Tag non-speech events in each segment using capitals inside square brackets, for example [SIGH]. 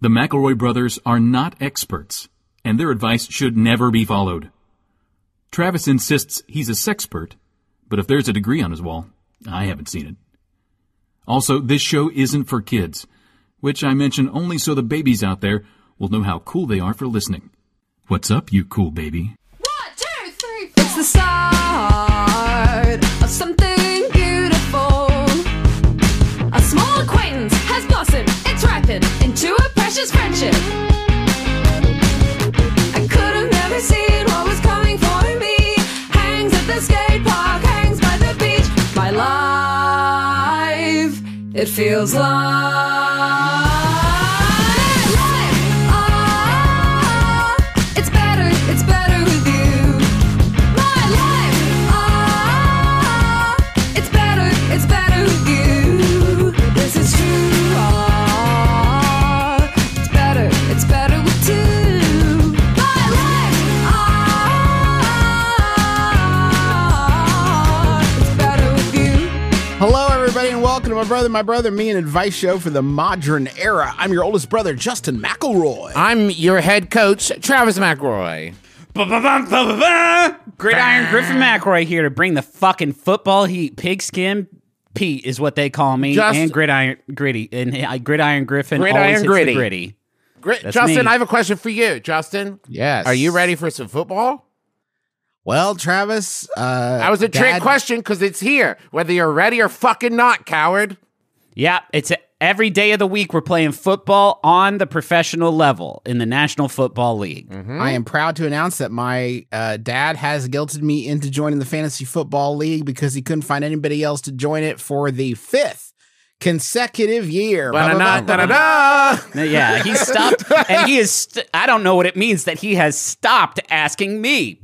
The McElroy brothers are not experts, and their advice should never be followed. Travis insists he's a sexpert, but if there's a degree on his wall, I haven't seen it. Also, this show isn't for kids, which I mention only so the babies out there will know how cool they are for listening. What's up, you cool baby? A precious friendship. I could have never seen what was coming for me. Hangs at the skate park, hangs by the beach. My life, it feels like. My brother, my brother, me, an advice show for the modern era. I'm your oldest brother, Justin McElroy. I'm your head coach, Travis McElroy. Gridiron Griffin McElroy here to bring the fucking football heat. Pigskin Pete is what they call me, Just- and Gridiron Gritty and uh, Gridiron Griffin. Gridiron always hits the Gritty. gritty. Gri- That's Justin, me. I have a question for you. Justin, Yes. are you ready for some football? Well, Travis, uh, That was a trick question because it's here, whether you're ready or fucking not, coward. Yeah, it's a, every day of the week we're playing football on the professional level in the National Football League. Mm-hmm. I am proud to announce that my uh, dad has guilted me into joining the Fantasy Football League because he couldn't find anybody else to join it for the fifth consecutive year. Yeah, he stopped, and he is. St- I don't know what it means that he has stopped asking me.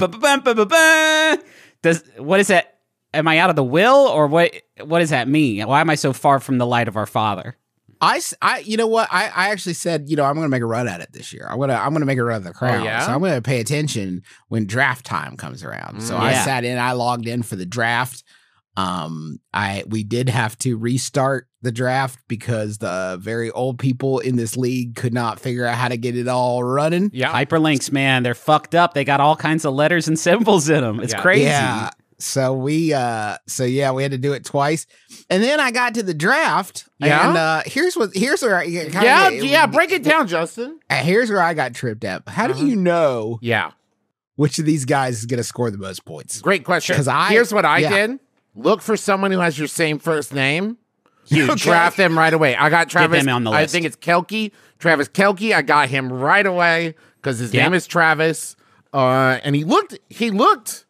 Does what is that? Am I out of the will, or what? What does that mean? Why am I so far from the light of our Father? I, I you know what? I, I actually said, you know, I'm going to make a run at it this year. I'm going to, I'm going to make a run at the oh, crown. yeah? So I'm going to pay attention when draft time comes around. So I sat in, I logged in for the draft. Um, I, we did have to restart the draft because the very old people in this league could not figure out how to get it all running. Yeah. Hyperlinks, man, they're fucked up. They got all kinds of letters and [LAUGHS] symbols in them. It's Yeah. crazy. Yeah. So we, uh, so yeah, we had to do it twice. And then I got to the draft. Yeah? And, uh, here's what, here's where I, kinda yeah, get- yeah, break it down, Justin. Uh, Here's where I got tripped up. How Uh-huh. do you know Yeah. which of these guys is going to score the most points? Great question. Because I- Here's what I yeah. did. Look for someone who has your same first name. You draft them right away. I got Travis. on the I think it's Kelky. Travis Kelky. I got him right away because his Yeah. name is Travis. Uh, and he looked. He looked.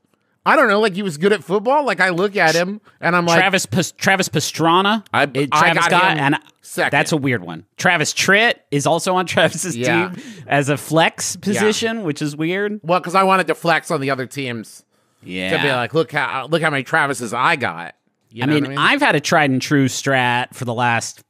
I don't know. Like he was good at football. Like I look at him and I'm like, Travis Pas- Travis Pastrana. I- uh, I Travis got him and second. that's a weird one. Travis Tritt is also on [LAUGHS] Travis's Yeah. team as a flex position, which is weird. well, because I wanted to flex on the other teams Yeah, to be like, look how look how many Travises I got. You I mean, I I've had a tried and true strat for the last,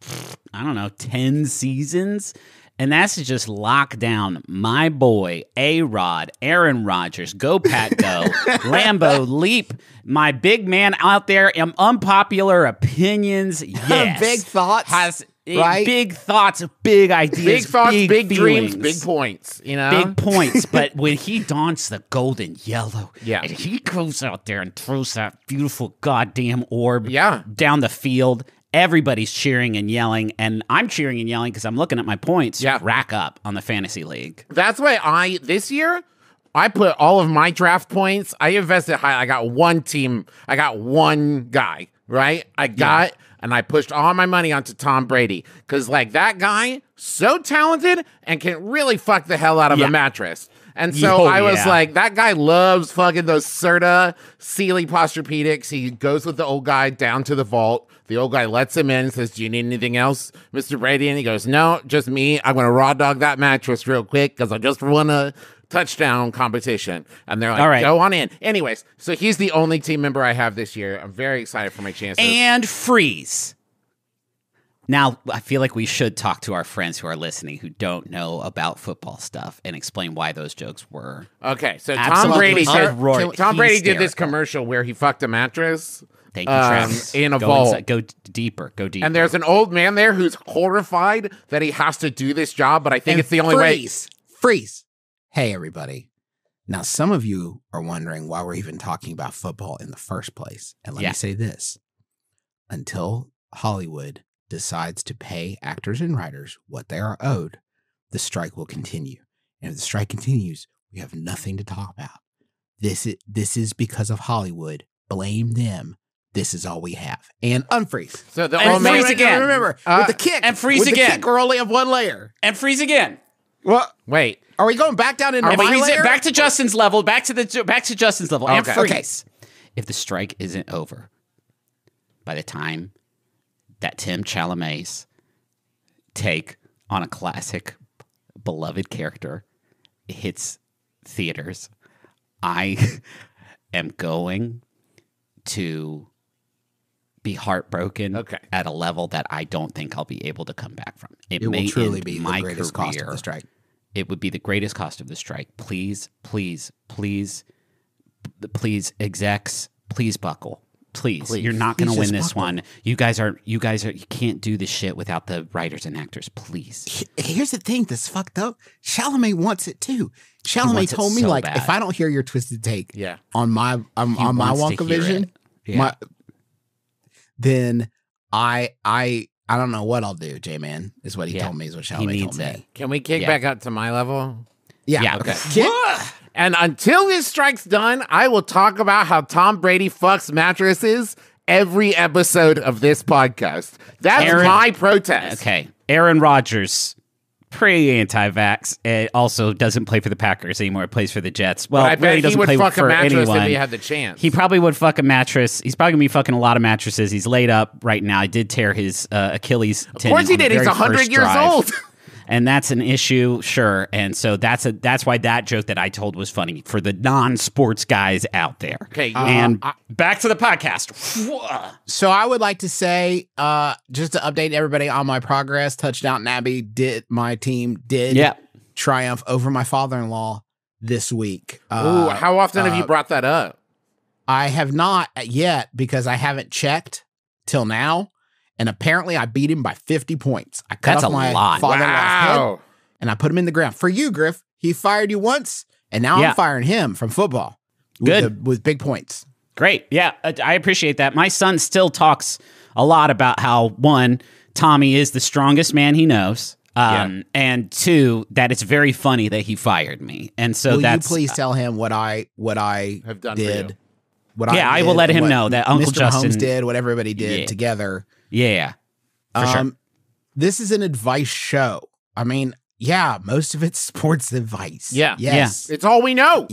I don't know, 10 seasons. And that's to just lock down my boy, A Rod, Aaron Rodgers, go Pack Go, [LAUGHS] Lambeau Leap, my big man out there, um, unpopular opinions. [LAUGHS] Yes. Big thoughts, Has right? big thoughts, big ideas, big thoughts, big, dreams, big points. You know, big points. [LAUGHS] But when he dons the golden yellow, Yeah. and he goes out there and throws that beautiful goddamn orb, Yeah. down the field. Everybody's cheering and yelling, and I'm cheering and yelling because I'm looking at my points Yeah. rack up on the fantasy league. That's why I this year I put all of my draft points. I invested high. I got one team. I got one guy. Right. I got and I pushed all my money onto Tom Brady because like that guy so talented and can really fuck the hell out of Yeah. a mattress. And so Oh, I was yeah. like, that guy loves fucking those Serta Sealy Posturepedics. He goes with the old guy down to the vault. The old guy lets him in and says, Do you need anything else, Mr. Brady? And he goes, No, just me. I'm going to raw dog that mattress real quick because I just want a touchdown competition. And they're like, All right. Go on in. Anyways, so he's the only team member I have this year. I'm very excited for my chances. And freeze. Now, I feel like we should talk to our friends who are listening who don't know about football stuff and explain why those jokes were. Okay, so Tom Brady, did, Tom Brady did this commercial where he fucked a mattress Thank you, um, Travis. in a go vault. inside- go deeper. Go deeper. And there's an old man there who's horrified that he has to do this job, but I think And it's the only way. freeze, Freeze. Hey, everybody. Now, some of you are wondering why we're even talking about football in the first place. And let Yeah. me say this until Hollywood decides to pay actors and writers what they are owed, the strike will continue. And if the strike continues, we have nothing to talk about. This is, this is because of Hollywood. Blame them. This is all we have. And unfreeze. So the And freeze again. Remember, Uh, with the kick. and freeze with the again. kick, we're only have one layer. and freeze again. What? Wait, Are we going back down into my layer? back to Justin's level. Back to the back to Justin's level. Okay. freeze. If the strike isn't over by the time that Tim Chalamet's take on a classic beloved character hits theaters, I [LAUGHS] am going to be heartbroken Okay. at a level that I don't think I'll be able to come back from. It, It may will truly be the my greatest career. cost of the strike. It would be the greatest cost of the strike. Please, please, please, please, execs, please buckle. Please, you're not going to win this buckle. one. You guys are, you guys are, you can't do this shit without the writers and actors. Please. Here's the thing that's fucked up. Chalamet wants it too. Chalamet told me so like bad. if I don't hear your twisted take Yeah. on my um, on my Wonka vision. Yeah. my then I I I don't know what I'll do, J man, is what he Yeah. told me, is what He needs told it. me. can we kick Yeah. back up to my level? Yeah. Yeah. Okay. Kid- [LAUGHS] And until this strike's done, I will talk about how Tom Brady fucks mattresses every episode of this podcast. That's Aaron- my protest. Okay. Aaron Rodgers, pretty anti-vax. It also doesn't play for the Packers anymore. It plays for the Jets. Well, But I bet really he doesn't would play fuck a for mattress anyone. if he had the chance. He probably would fuck a mattress. He's probably gonna be fucking a lot of mattresses. He's laid up right now. He did tear his uh, Achilles tendon. of course he did. He's 100 years drive. old. [LAUGHS] and that's an issue, sure. And so that's a that's why that joke that I told was funny for the non-sports guys out there. Okay, uh, and back to the podcast. So I would like to say, uh, just to update everybody on my progress, Touchdown Abbey did my team did yeah, triumph over my father-in-law this week. Ooh, Uh, how often have you uh, brought that up? I have not yet because I haven't checked till now. And apparently I beat him by 50 points. I cut That's off a my lot. father-in-law's head Wow. and I put him in the ground. For you, Griff, he fired you once, and now Yeah. I'm firing him from football. with Good. the- with big points. Great. Yeah, I I appreciate that. My son still talks a lot about how one, Tommy is the strongest man he knows. Um, and two, that it's very funny that he fired me. And so Will you please tell him what I what I Have done for did? you. What Yeah, I will let him what know that Uncle Mr. Justin- Mahomes did, what everybody did Yeah. together. Yeah. For sure. Um, This is an advice show. I mean, yeah, most of it's [LAUGHS] sports advice. Yeah. Yes. It's all we know.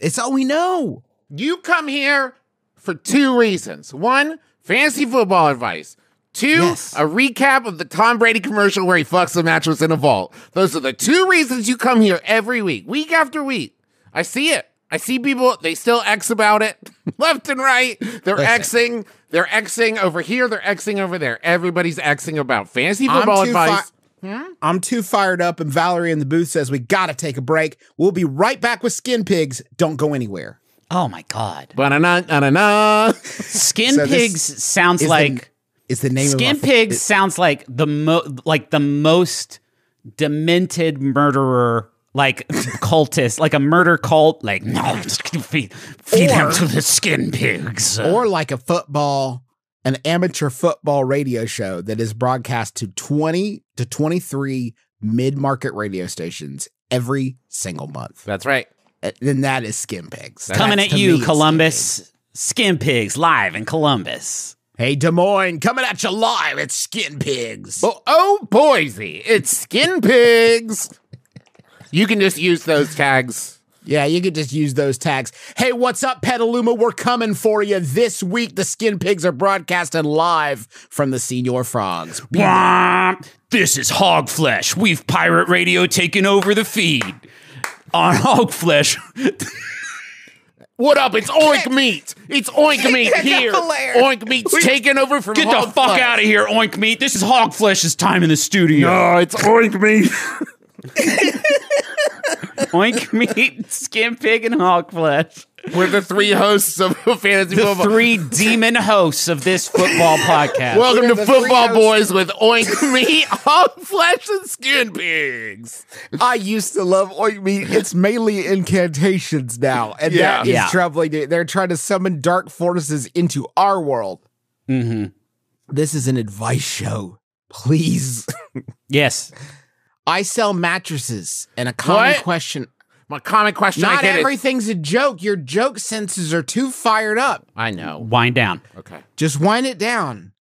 It's all we know. You come here for two reasons. One, fantasy football advice. Two, Yes. a recap of the Tom Brady commercial where he fucks the mattress in a vault. Those are the two reasons you come here every week, week after week. I see it. I see people, they still X about it [LAUGHS] left and right. They're Listen. [LAUGHS] Xing. They're Xing over here. They're Xing over there. Everybody's Xing about fantasy I'm football too advice. fi- I'm too fired up, and Valerie in the booth says we got to take a break. We'll be right back with Skin Pigs. Don't go anywhere. Oh my God. Ba-na-na, na-na-na. [LAUGHS] Skin So pigs sounds is the- like It's the name Skin of our- pigs sounds like the mo like the most demented murderer, like cultist, like a murder cult. Like no, just feed feed Or- him to the skin pigs. or like a football, an amateur football radio show that is broadcast to 20 to 23 mid market radio stations every single month. That's right. And that is Skin Pigs. coming at you, is Skin Pigs. Columbus. Skin pigs live in Columbus. Hey, Des Moines, coming at you live. It's Skin Pigs. Oh, oh, Boise, it's skin pigs. You can just use those tags. Yeah, you could just use those tags. Hey, what's up, Petaluma? We're coming for you this week. The Skin Pigs are broadcasting live from the Señor Frogs. Wah! This is Hog Flesh. We've pirate radio taken over the feed. On Hog Flesh, [LAUGHS] What up? It's Oink Meat. It's Oink Meat [LAUGHS] here. hilarious. Oink Meat's taking over from get the fuck Flesh. out of here, Oink Meat. This is Hog Flesh's time in the studio. No, it's Oink Meat. [LAUGHS] Oink Meat, Skin Pig, and Hog Flesh. We're the three hosts of [LAUGHS] fantasy The football. three demon hosts of this football podcast. Welcome We're to Football. Boys with Oink Meat, Hog Flesh, and Skin Pigs. I used to love oink meat. It's mainly incantations now, and Yeah. that is Yeah. troubling. They're trying to summon dark forces into our world. hmm This is an advice show. Please. [LAUGHS] Yes. I sell mattresses, and a common What? question. My common question I Not get is- everything's a joke. Your joke senses are too fired up. I know. Wind down. Okay. Just wind it down.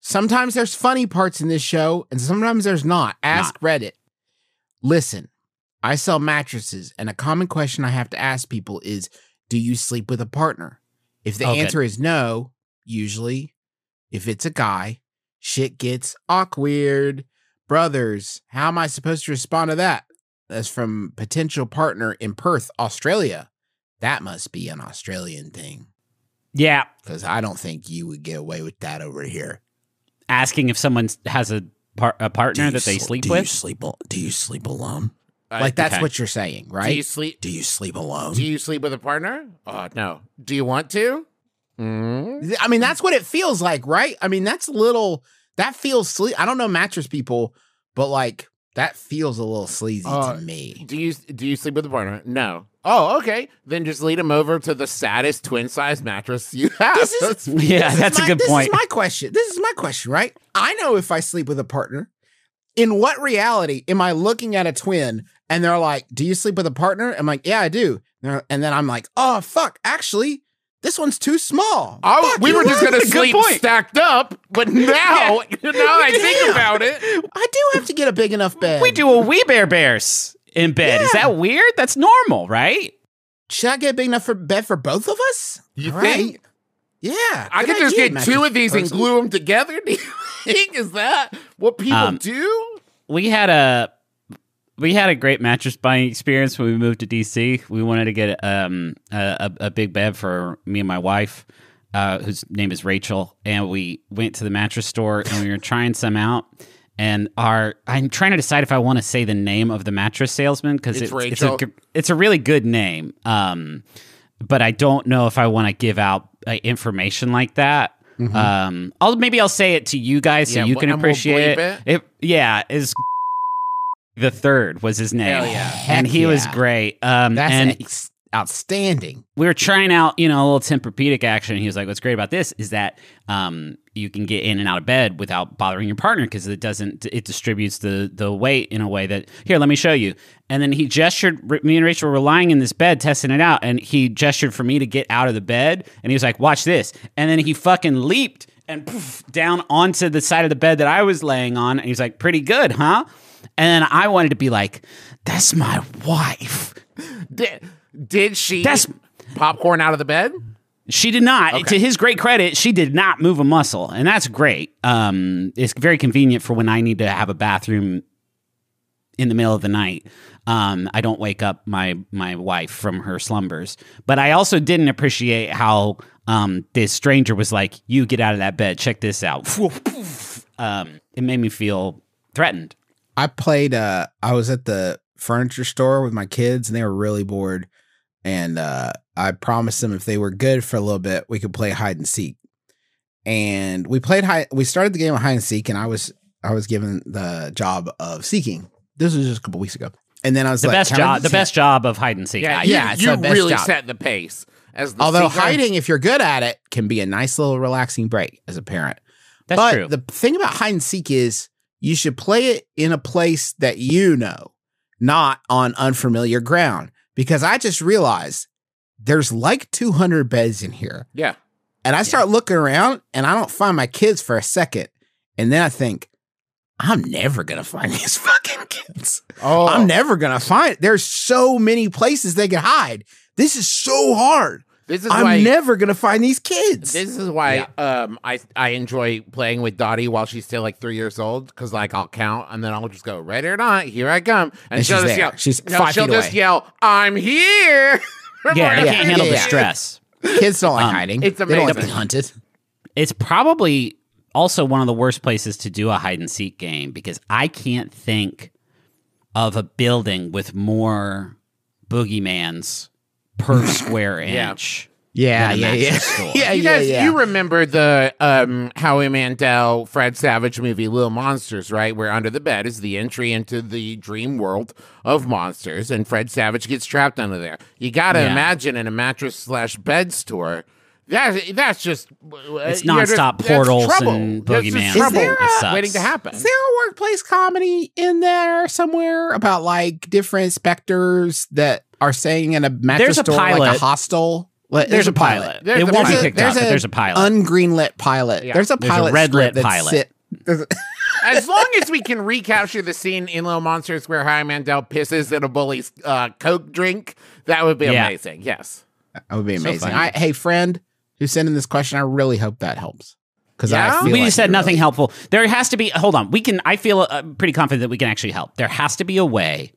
Sometimes there's funny parts in this show, and sometimes there's not. Ask Reddit. Listen, I sell mattresses, and a common question I have to ask people is Do you sleep with a partner? If the oh, Okay. answer is no, usually, if it's a guy, shit gets awkward. Brothers, how am I supposed to respond to that? That's from potential partner in Perth, Australia. That must be an Australian thing Yeah. because I don't think you would get away with that over here. Asking if someone has a, par- a partner that they sleep with. sleep? Do you sleep alone? I- Like that's okay. what you're saying, Do right? you sleep? Do you sleep alone? Do you sleep with a partner? Oh no. Do you want to? Mm. I mean, that's what it feels like, right? I mean, that's a little. That feels sleep. I don't know mattress people, but like that feels a little sleazy Uh, to me. Do you do you sleep with a partner? No. Oh, okay. Then just lead him over to the saddest twin size mattress you [LAUGHS] have. This is [LAUGHS] Yeah, this is that's a good this point. is my question. This is my question, right? I know if I sleep with a partner, in what reality am I looking at a twin and they're like, "Do you sleep with a partner?" I'm like, "Yeah, I do." And And then I'm like, "Oh fuck, actually, this one's too small." I, Fuck, we were just gonna sleep point. stacked up, but [LAUGHS] now, [LAUGHS] now I think Damn. about it, I do have to get a big enough bed. We do a wee Bear Bears in bed. Is that weird? That's normal, right? Should I get a big enough for bed for both of us? You All think? right. Yeah, I good could just get mattress two of these and glue them together. Do you [LAUGHS] think is that what people Um, do? we had a we had a great mattress buying experience when we moved to DC. We wanted to get um, a, a, a big bed for me and my wife, uh, whose name is Rachel, and we went to the mattress store and we were trying some out. And our I'm trying to decide if I want to say the name of the mattress salesman because It's it's, it's Rachel. it's a really good name. Um, but I don't know if I want to give out uh, information like that. Um, I'll maybe I'll say it to you guys so Yeah, you can we'll appreciate it. It- Yeah, is the third was his name, yeah. and he Heck was great. Um, That's and ex- outstanding. we were trying out, you know, a little Tempur-Pedic action. He was like, "What's great about this is that um, you can get in and out of bed without bothering your partner because it doesn't. It distributes the the weight in a way that here. Let me show you." And then he gestured. Me and Rachel were lying in this bed testing it out, and he gestured for me to get out of the bed, and he was like, "Watch this!" And then he fucking leaped and poof, down onto the side of the bed that I was laying on, and he's like, "Pretty good, huh?" And then I wanted to be like, "That's my wife." Did, did she That's- popcorn out of the bed? She did not. Okay. To his great credit, she did not move a muscle, and that's great. Um, it's very convenient for when I need to have a bathroom in the middle of the night. Um, I don't wake up my my wife from her slumbers. But I also didn't appreciate how um, this stranger was like, "You get out of that bed. Check this out." [LAUGHS] Um, it made me feel threatened. I played uh I was at the furniture store with my kids and they were really bored and uh I promised them if they were good for a little bit we could play hide and seek. And we played hide we started the game of hide and seek and I was I was given the job of seeking. This was just a couple weeks ago. And then I was The like best job. The best job of hide and seek. Yeah, I- you, yeah, it's you really job. set the pace. As the Although seeker. hiding if you're good at it can be a nice little relaxing break as a parent. that's but true. the thing about hide and seek is you should play it in a place that you know, not on unfamiliar ground. Because I just realized there's like 200 beds in here. yeah, And I start looking around and I don't find my kids for a second. And then I think, I'm never going to find [LAUGHS] these fucking kids. oh, I'm never going to find There's so many places they can hide. This is so hard. This is I'm why. never going to find these kids. This is why um I I enjoy playing with Dottie while she's still like three years old because like I'll count and then I'll just go ready or not here I come and, And she'll she's just there. yell She's no, five she'll feet just away. yell I'm here. [LAUGHS] yeah, they Yeah, can't handle the stress. kids don't like Um, hiding. it's They don't like being hunted. It's probably also one of the worst places to do a hide and seek game because I can't think of a building with more boogeymans per [LAUGHS] square inch. Yeah, than a yeah, yeah. [LAUGHS] yeah, you guys, yeah. you remember the um, Howie Mandel, Fred Savage movie Little Monsters, right? Where under the bed is the entry into the dream world of monsters, and Fred Savage gets trapped under there. You got to Yeah. imagine in a mattress slash bed store. That, that's just It's you're just- nonstop portals trouble. and That's boogeyman. trouble Is there a- waiting to happen. Is there a workplace comedy in there somewhere about like different specters that are staying in a mattress There's a store like a pilot. hostel? Like, There's a pilot. There's it a won't be pilot. picked up, but there's a pilot. ungreenlit pilot. Yeah. There's a There's a pilot red lit pilot. sit- a- [LAUGHS] as long as we can recapture the scene in Little Monsters where Howie Mandel pisses in a bully's uh, Coke drink, that would be Yeah. amazing. Yes. that would be amazing. funny. I, hey, friend who's sending this question, I really hope that helps because Yeah? I feel we like just said you're nothing really- helpful. There has to be. Hold on. We can. I feel uh, pretty confident that we can actually help. There has to be a way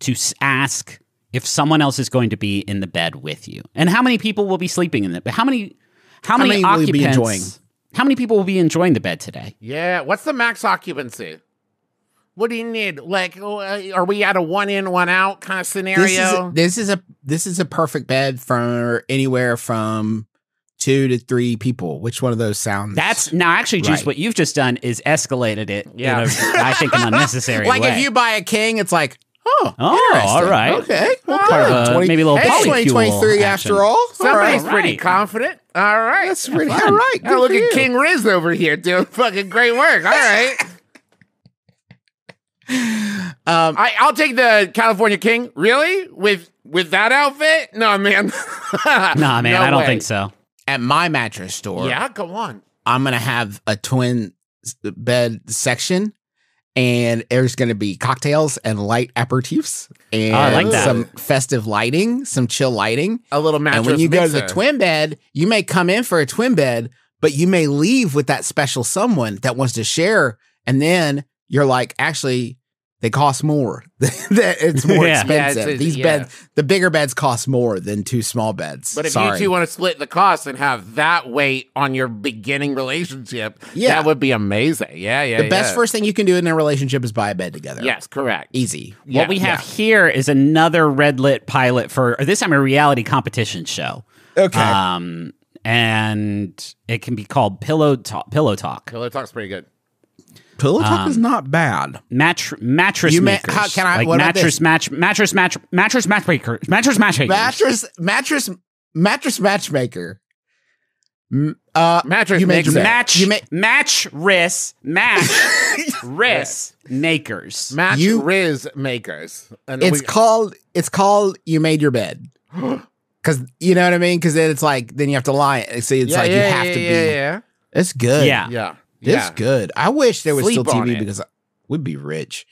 to ask if someone else is going to be in the bed with you, and how many people will be sleeping in the. How many? How, many, many will you occupants? be enjoying? How many people will be enjoying the bed today? Yeah. What's the max occupancy? What do you need? Like, uh, are we at a one in, one out kind of This is, scenario? a, this is a this is a perfect bed for anywhere from two to three people. Which one of those sounds? That's now actually, Juice. Right. What you've just done is escalated it. Yeah. in a, I think an [LAUGHS] unnecessary like way. if you buy a king, it's like oh, oh all right. okay, well, Part of a- 20 maybe a little It's polycule 2023 action. after all. Somebody's all right. pretty confident. All right. That's pretty fun. all right. Now Good look at you. King Riz over here doing fucking great work. All right. [LAUGHS] Um, I, I'll take the California King. Really? With with that outfit? No, man. [LAUGHS] nah, man, No I don't way. think so. at my mattress store, Yeah, go on. I'm gonna have a twin bed section, and there's gonna be cocktails and light aperitifs oh, and Oh, like some festive lighting, some chill lighting. A little mattress. and when you go to the twin bed, you may come in for a twin bed, but you may leave with that special someone that wants to share, and then you're like, actually. They cost more. [LAUGHS] It's more Yeah. Yeah, expensive. it's- These yeah. beds, the bigger beds cost more than two small beds. But if Sorry. you two want to split the cost and have that weight on your beginning relationship, Yeah. that would be amazing. Yeah, yeah. the best first thing you can do in a relationship is buy a bed together. Yes, correct. easy. Yeah, what we have here is another red lit pilot for or this time a reality competition show. Okay. Um, and it can be called Pillow Talk. Pillow Talk. Pillow Talk's pretty good. Pillow talk is not bad. Match mattress You may- makers. how can I- like what about mattress match mattress match mattress matchmaker mattress matchmakers. Mattress, mattress, mattress matchmaker. Uh, Mattress you made your mixer. bed. match You ma- match wrist [LAUGHS] match wrist makers. Match You- Riz makers. And it's we- called. It's called. You made your bed. [GASPS] Because you know what I mean. Because then it's like then you have to lie. See, it's yeah, like yeah, you have yeah, to be. yeah, yeah. It's good. Yeah. Yeah. It's yeah. good. I wish there was Sleep still TV it. because we'd be rich.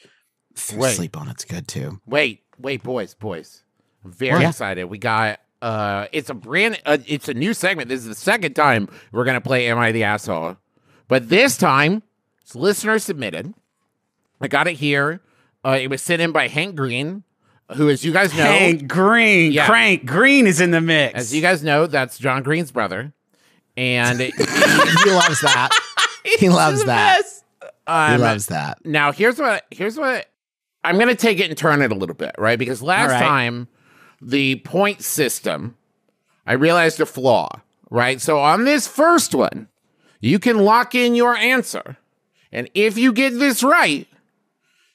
Wait. Sleep on it's good too. Wait, wait, boys, boys. I'm very What? excited. We got uh it's a brand uh, it's a new segment. This is the second time we're gonna play Am I the Asshole? But this time it's listener submitted. I got it here. Uh, it was sent in by Hank Green, who as you guys know Hank Green, Yeah. Crank Green is in the mix. as you guys know, that's John Green's brother. And it- [LAUGHS] he loves that. He loves that. He um, loves that. Now here's what here's what I'm gonna take it and turn it a little bit, right? Because last right. time the point system, I realized a flaw, right? So on this first one, you can lock in your answer. And if you get this right,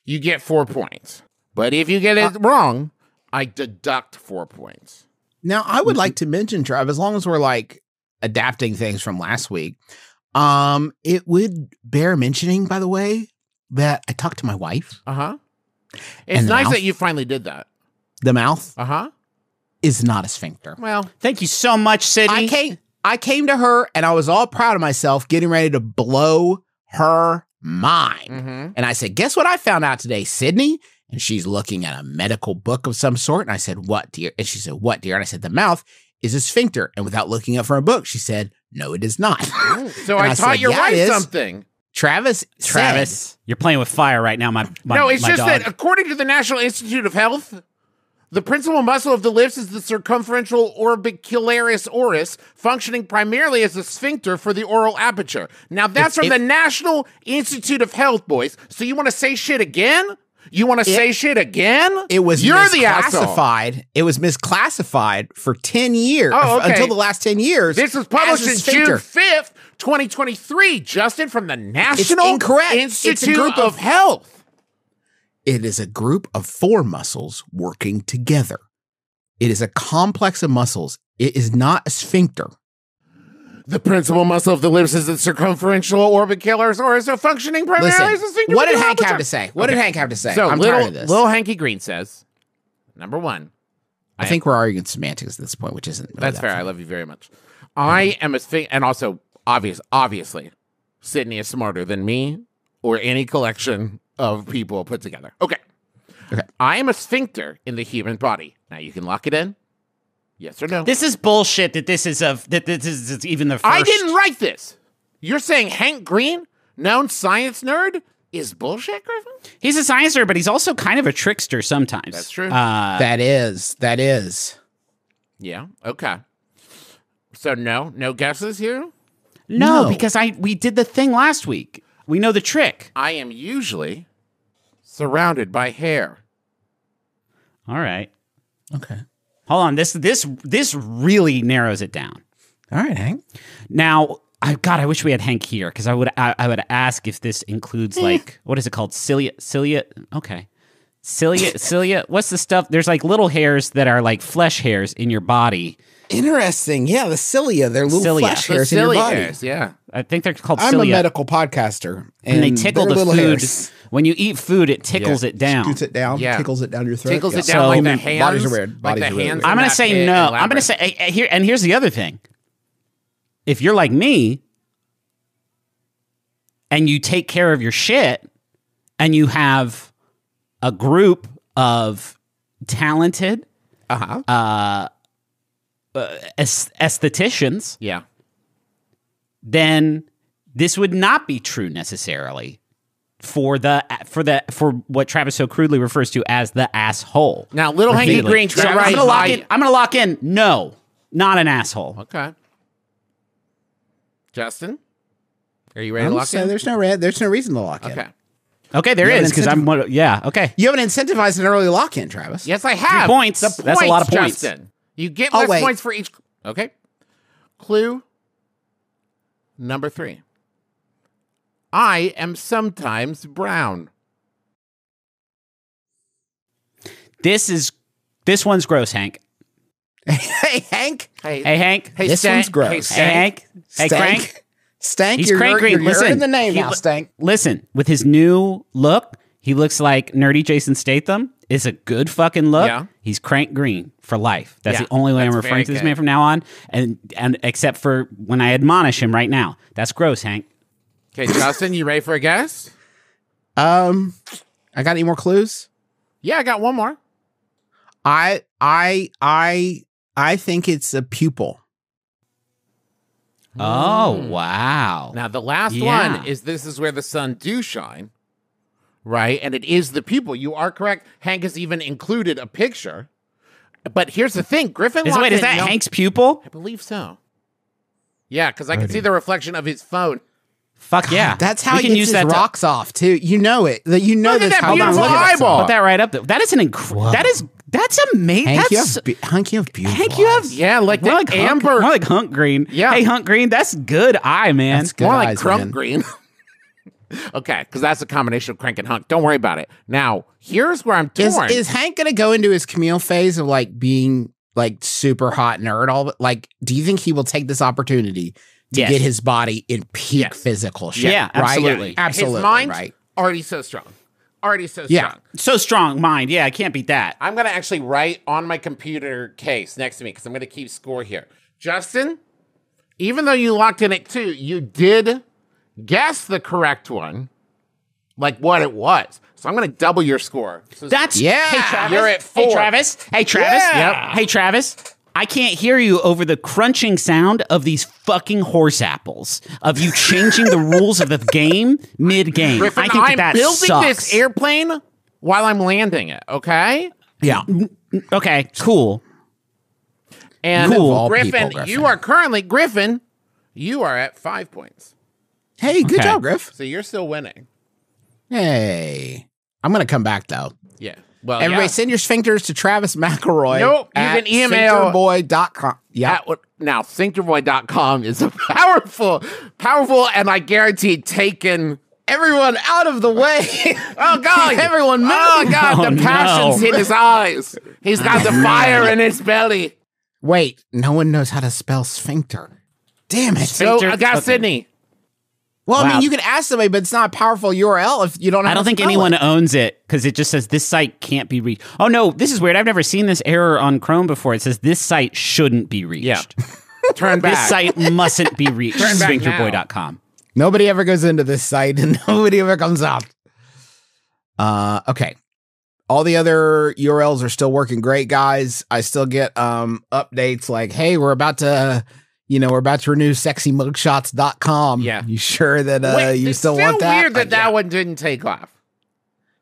you get four points. But if you get it wrong, I deduct four points. Now, I would like to mention, Trav, as long as we're like adapting things from last week, um, it would bear mentioning, by the way, that I talked to my wife. Uh-huh. It's nice mouth? that you finally did that. The mouth Uh-huh. is not a sphincter. Well, Thank you so much, Sydney. I came, I came to her and I was all proud of myself, getting ready to blow her mind. mhm. And I said, Guess what I found out today, Sydney? And she's looking at a medical book of some sort. And I said, What, dear? And she said, What, dear? And I said, The mouth is a sphincter. And without looking up from a book, she said, No, it is not. so I, I taught said, your "Yeah, it wife something. Travis, Travis, said- you're playing with fire right now. My, my no, it's my just dog. that according to the National Institute of Health, the principal muscle of the lips is the circumferential orbicularis oris, functioning primarily as a sphincter for the oral aperture. Now that's If- from if- the National Institute of Health, boys. So you want to say shit again? You want to say shit again? It was You're the asshole. It was misclassified for 10 years. Oh, okay. Until the last 10 years. This was published in. June 5th, 2023, Justin, from the National incorrect. It's a Institute group of, of- Health. It is a group of four muscles working together. It is a complex of muscles. It is not a sphincter. The principal muscle of the lips is the circumferential orbicularis, or is it functioning primarily as a sphincter? what did Hank have to say? What did Hank have to say? So I'm little, tired of this. little Hanky Green says, number one, I think we're arguing semantics at this point, which isn't. Really That's that fair. I love you very much. I am a sphinx, and also obvious, obviously, Sydney is smarter than me or any collection of people put together. Okay. Okay. I am a sphincter in the human body. Now you can lock it in. Yes or no? This is bullshit. That this is of that this is is even the first. I didn't write this. You're saying Hank Green, known science nerd, is bullshit, Griffin? He's a science nerd, but he's also kind of a trickster sometimes. That's true. Uh, that is. That is. Yeah. Okay. So no, no guesses here. no, No. because I we did the thing last week. We know the trick. I am usually surrounded by hair. All right. Okay. Hold on. This this this really narrows it down. All right, Hank. Now, I God, I wish we had Hank here because I would I, I would ask if this includes like what is it called cilia cilia okay cilia [LAUGHS] cilia what's the stuff? There's like little hairs that are like flesh hairs in your body. Interesting. Yeah, the cilia. They're little Cilia. flesh The hairs in your silly body. hairs, yeah. I think they're called I'm cilia. a medical podcaster, and they tickle they're the little food. hairs. When you eat food, it tickles it down. Scoots it down, Yeah. tickles it down your throat. Tickles Yeah. it down So- like the hands. Bodies are weird. Like Bodies the are hands. weird. I'm gonna say no. in I'm gonna say eh, eh, here, and here's the other thing. If you're like me, and you take care of your shit, and you have a group of talented Uh-huh. aes- aestheticians, yeah. then this would not be true necessarily for the for the for what Travis so crudely refers to as the asshole. Now, little Hanky Repeatedly. Green, So you're I'm gonna lock I- in. I'm gonna lock in. No, not an asshole. Okay. Justin, are you ready I'm to lock in? there's no re- there's no reason to lock in. Okay. Okay, there is You have because I'm. one- Yeah. Okay. You haven't incentivized an early lock in, Travis. Yes, I have. points. The That's a lot of points. Justin. You get Oh, less wait. points for each. Okay. Clue number three. I am sometimes brown. This is. This one's gross, Hank. [LAUGHS] hey, Hank. Hey, Hey, Hank. hey, This Stank. one's gross. Hey, Hey, Stank. Hank. Hey, Stank. Crank. Stank. He's you're, Crank you're, Green. You're, Listen, in the name now, Stank. Listen, with his new look, he looks like nerdy Jason Statham. It's a good fucking look. Yeah. He's Crank Green for life. That's Yeah, the only way I'm referring to this good. man from now on. And and except for when I admonish him right now. That's gross, Hank. Okay, Justin, you ready for a guess? Um, I got any more clues? Yeah, I got one more. I, I, I, I think it's a pupil. Oh mm. wow. Now, the last Yeah. one is this is where the sun do shine, right? And it is the pupil. You are correct. Hank has even included a picture. But here's the thing Griffin. Is, wait, is in- that no, Hank's pupil? I believe so. Yeah, because I can see the reflection of his phone. Fuck yeah. That's how we he can gets use his that to- rocks off too. You know it. That you know Look at this. that how beautiful look at that eyeball. Put that right up there. That is an incredible. That is that's amazing. Hank, you That's have, be- Hank, you have beautiful. Hank, you have eyes. Yeah, like more the like hunk, amber. more like hunk Green. Yeah. Hey, hunk Green, that's good eye, man. That's good More like eyes, crump man. green. [LAUGHS] okay, because that's a combination of crank and hunk. Don't worry about it. Now, here's where I'm Is, torn. is Hank gonna go into his Kumail phase of like being like super hot nerd? All like, do you think he will take this opportunity to Yes. get his body in peak Yes. physical shape? Yeah, right? absolutely. absolutely, his mind right? already so strong. Already so Yeah. strong. So strong mind. Yeah, I can't beat that. I'm going to actually write on my computer case next to me because I'm going to keep score here. Justin, even though you locked in at two, you did guess the correct one, like what it was. So I'm going to double your score. So That's Yeah. Hey Travis. You're at Hey four. Travis. Hey Travis. Yeah. Yep. Hey Travis. I can't hear you over the crunching sound of these fucking horse apples. Of you changing the [LAUGHS] rules of the game mid game. Griffin, I think that I'm that building sucks. this airplane while I'm landing it, okay? Yeah. Okay, cool. And Cool. Griffin, people, Griffin. you are currently, Griffin, you are at five points. Hey, good Okay. job, Griff. So you're still winning. Hey. I'm gonna come back though. Yeah. Well, Everybody yeah. send your sphincters to Travis McElroy. Nope, you at can email- sphincterboy.com. Yeah. That would- now, thinkyourboy.com is a [LAUGHS] powerful, powerful, and I guarantee taken Everyone out of the way. [LAUGHS] Oh God! [LAUGHS] Everyone move. Oh God! Oh, the passion's no. in his eyes. He's got the fire in his belly. Wait, no one knows how to spell sphincter. Damn it. So I got okay. Sydney. Well, I mean, you can ask somebody, but it's not a powerful URL if you don't know I don't to think anyone it. owns it because it just says this site can't be reached. Oh no, this is weird. I've never seen this error on Chrome before. It says this site shouldn't be reached. Yeah. [LAUGHS] Turn back. This site mustn't be reached. Turn back Sphincterboy.com. Nobody ever goes into this site and [LAUGHS] nobody ever comes out. Uh, okay. All the other URLs are still working great, guys. I still get um updates like, hey, we're about to, you know, we're about to renew sexymugshots.com. Yeah. You sure that uh Wait, you it's still, want that? Weird that Uh, that yeah. one didn't take off.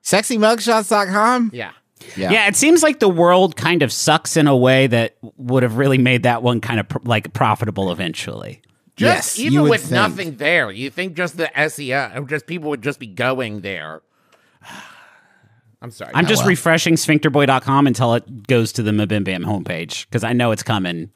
Sexymugshots.com? Yeah. Yeah. it seems like the world kind of sucks in a way that would have really made that one kind of pr- like profitable eventually. Just Yes, even with think. nothing there, you think just the SEO, just people would just be going there. [SIGHS] I'm sorry. I'm just well. refreshing sphincterboy.com until it goes to the Mabim Bam homepage because I know it's coming.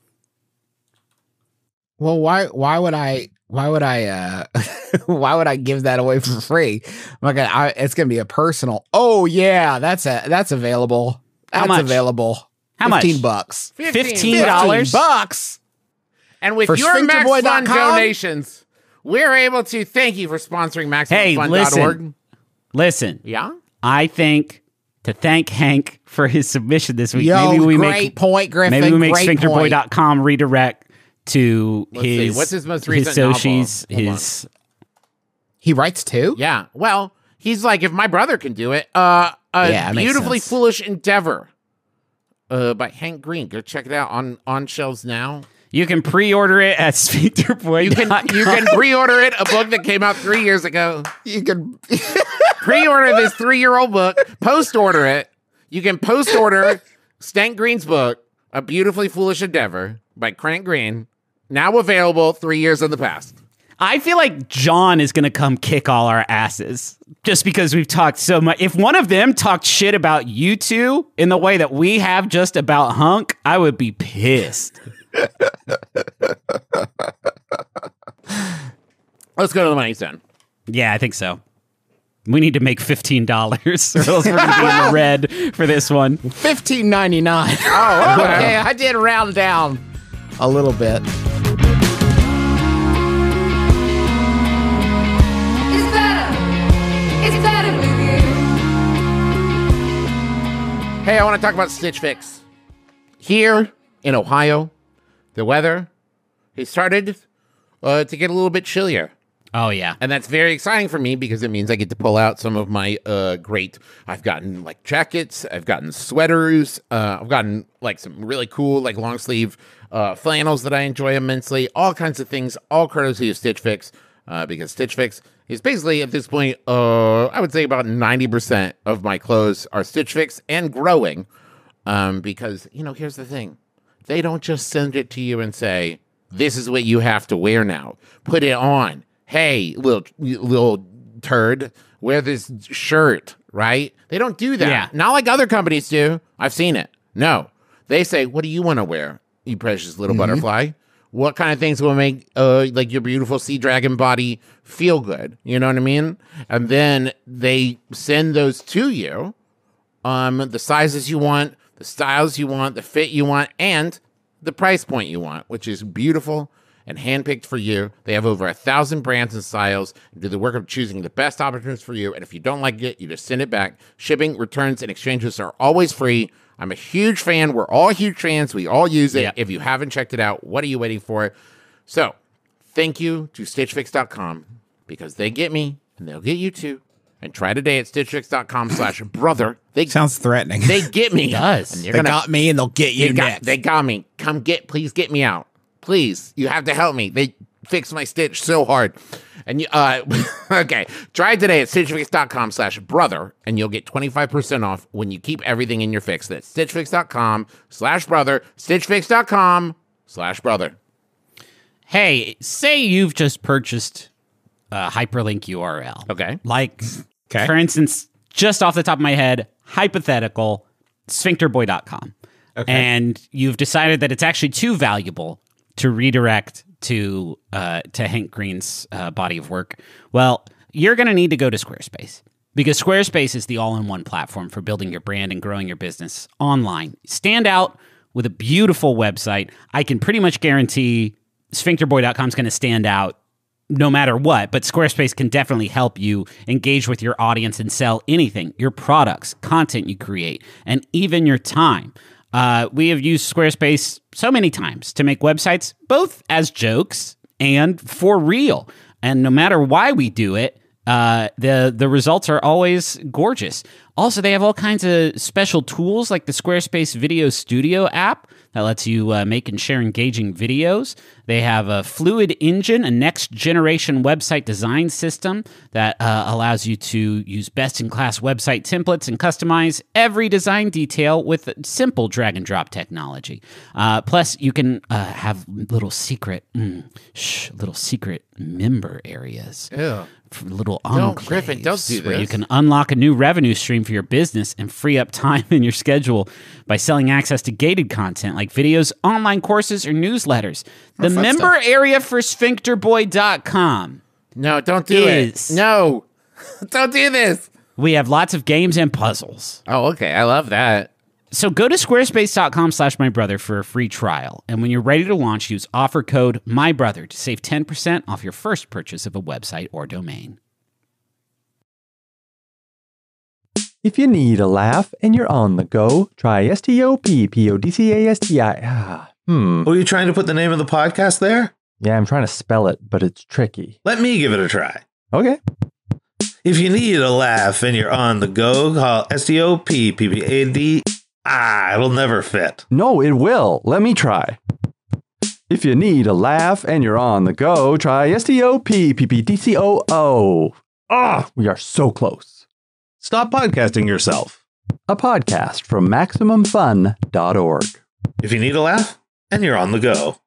Well, why why would I why would I uh [LAUGHS] why would I give that away for free? I'm not gonna I, it's gonna be a personal. Oh yeah, that's a that's available. How That's much? available. How much? Fifteen bucks. Fifteen dollars. bucks. And with For your Max Fun donations, we're able to thank you for sponsoring Hey, MaximumFun.org. listen. Listen, Yeah. I think to thank Hank for his submission this week. Yo, maybe we great make point, Griffin. maybe we make sphincterboy.com redirect to Let's see, his what's his most his recent novel? Sochi's, Hold on. his He writes too. Yeah. Well, he's like, if my brother can do it, uh, a Yeah, it beautifully sense. foolish endeavor, uh, by Hank Green. Go check it out on on shelves now. you can pre-order it at [LAUGHS] sphincterboy. You can you can pre-order it. A book that came out three years ago. You can [LAUGHS] Pre-order this three-year-old book. Post-order it. You can post-order Stank Green's book, A Beautifully Foolish Endeavor by Crank Green. Now available three years in the past. I feel like John is going to come kick all our asses just because we've talked so much. If one of them talked shit about you two in the way that we have just about Hunk, I would be pissed. [LAUGHS] Let's go to the money zone. Yeah, I think so. We need to make $15 [LAUGHS] or else we're going to be in the [LAUGHS] red for this one. fifteen ninety nine. Oh, okay. I did round down a little bit. Hey, I want to talk about Stitch Fix. Here in Ohio, the weather has started uh, to get a little bit chillier. Oh, yeah. And that's very exciting for me because it means I get to pull out some of my uh, great. I've gotten like jackets, I've gotten sweaters, uh, I've gotten like some really cool like long sleeve uh, flannels that I enjoy immensely. All kinds of things, all courtesy of Stitch Fix, uh, because Stitch Fix is basically at this point, uh, I would say about ninety percent of my clothes are Stitch Fix and growing. Um, because you know, here's the thing: they don't just send it to you and say, "This is what you have to wear now. Put it on." Hey, little little turd, wear this shirt, right? They don't do that. Yeah. Not like other companies do. I've seen it. No, they say, "What do you want to wear, you precious little butterfly?" What kind of things will make uh like your beautiful sea dragon body feel good? You know what I mean? And then they send those to you um, the sizes you want, the styles you want, the fit you want, and the price point you want, which is beautiful and handpicked for you. They have over a thousand brands and styles do the work of choosing the best options for you. And if you don't like it, you just send it back. Shipping, returns, and exchanges are always free. I'm a huge fan. We're all huge fans. We all use it. Yeah. If you haven't checked it out, what are you waiting for? So, thank you to StitchFix.com because they get me and they'll get you too. And try today at StitchFix.com [LAUGHS] slash brother. They Sounds threatening. they get me. does. And you're They gonna, got me and they'll get you they got, next. they got me. Come get, please get me out. Please, you have to help me. They fixed my stitch so hard. And you, uh, [LAUGHS] okay, try it today at stitchfix.com slash brother, and you'll get 25% off when you keep everything in your fix. That's stitchfix.com slash brother, stitchfix.com slash brother. Hey, say you've just purchased a hyperlink URL. Okay. Like, Okay. for instance, just off the top of my head, hypothetical, sphincterboy.com. Okay. And you've decided that it's actually too valuable to redirect to uh, to Hank Green's uh, body of work. Well, you're going to need to go to Squarespace because Squarespace is the all-in-one platform for building your brand and growing your business online. Stand out with a beautiful website. I can pretty much guarantee sphincterboy.com is going to stand out no matter what, but Squarespace can definitely help you engage with your audience and sell anything your products, content you create, and even your time. Uh, we have used Squarespace so many times to make websites, both as jokes and for real. And no matter why we do it, uh, the the results are always gorgeous. Also, they have all kinds of special tools like the Squarespace Video Studio app that lets you uh, make and share engaging videos. They have a Fluid Engine, a next generation website design system that uh, allows you to use best in class website templates and customize every design detail with simple drag and drop technology. Uh, plus, you can uh, have little secret, mm, shh, little secret member areas. Ew. Little Don't, Griffin, don't do where you can unlock a new revenue stream for your business and free up time in your schedule by selling access to gated content like videos, online courses, or newsletters. The fun member area for sphincterboy.com. No, don't do Is- it. No, [LAUGHS] don't do this. We have lots of games and puzzles. Oh, okay. I love that. So go to squarespace.com slash my brother for a free trial. And when you're ready to launch, use offer code my brother to save 10% off your first purchase of a website or domain. If you need a laugh and you're on the go, try S-T-O-P-P-O-D-C-A-S-T-I. Ah, [SIGHS] hmm. Were you trying to put the name of the podcast there? Yeah, I'm trying to spell it, but it's tricky. Let me give it a try. Okay. If you need a laugh and you're on the go, call S-T-O-P-P-P-A-D. Ah, it'll never fit. No, it will. Let me try. If you need a laugh and you're on the go, try S-T-O-P-P-P-D-C-O-O. Ah, we are so close. Stop podcasting yourself. A podcast from MaximumFun.org. If you need a laugh and you're on the go.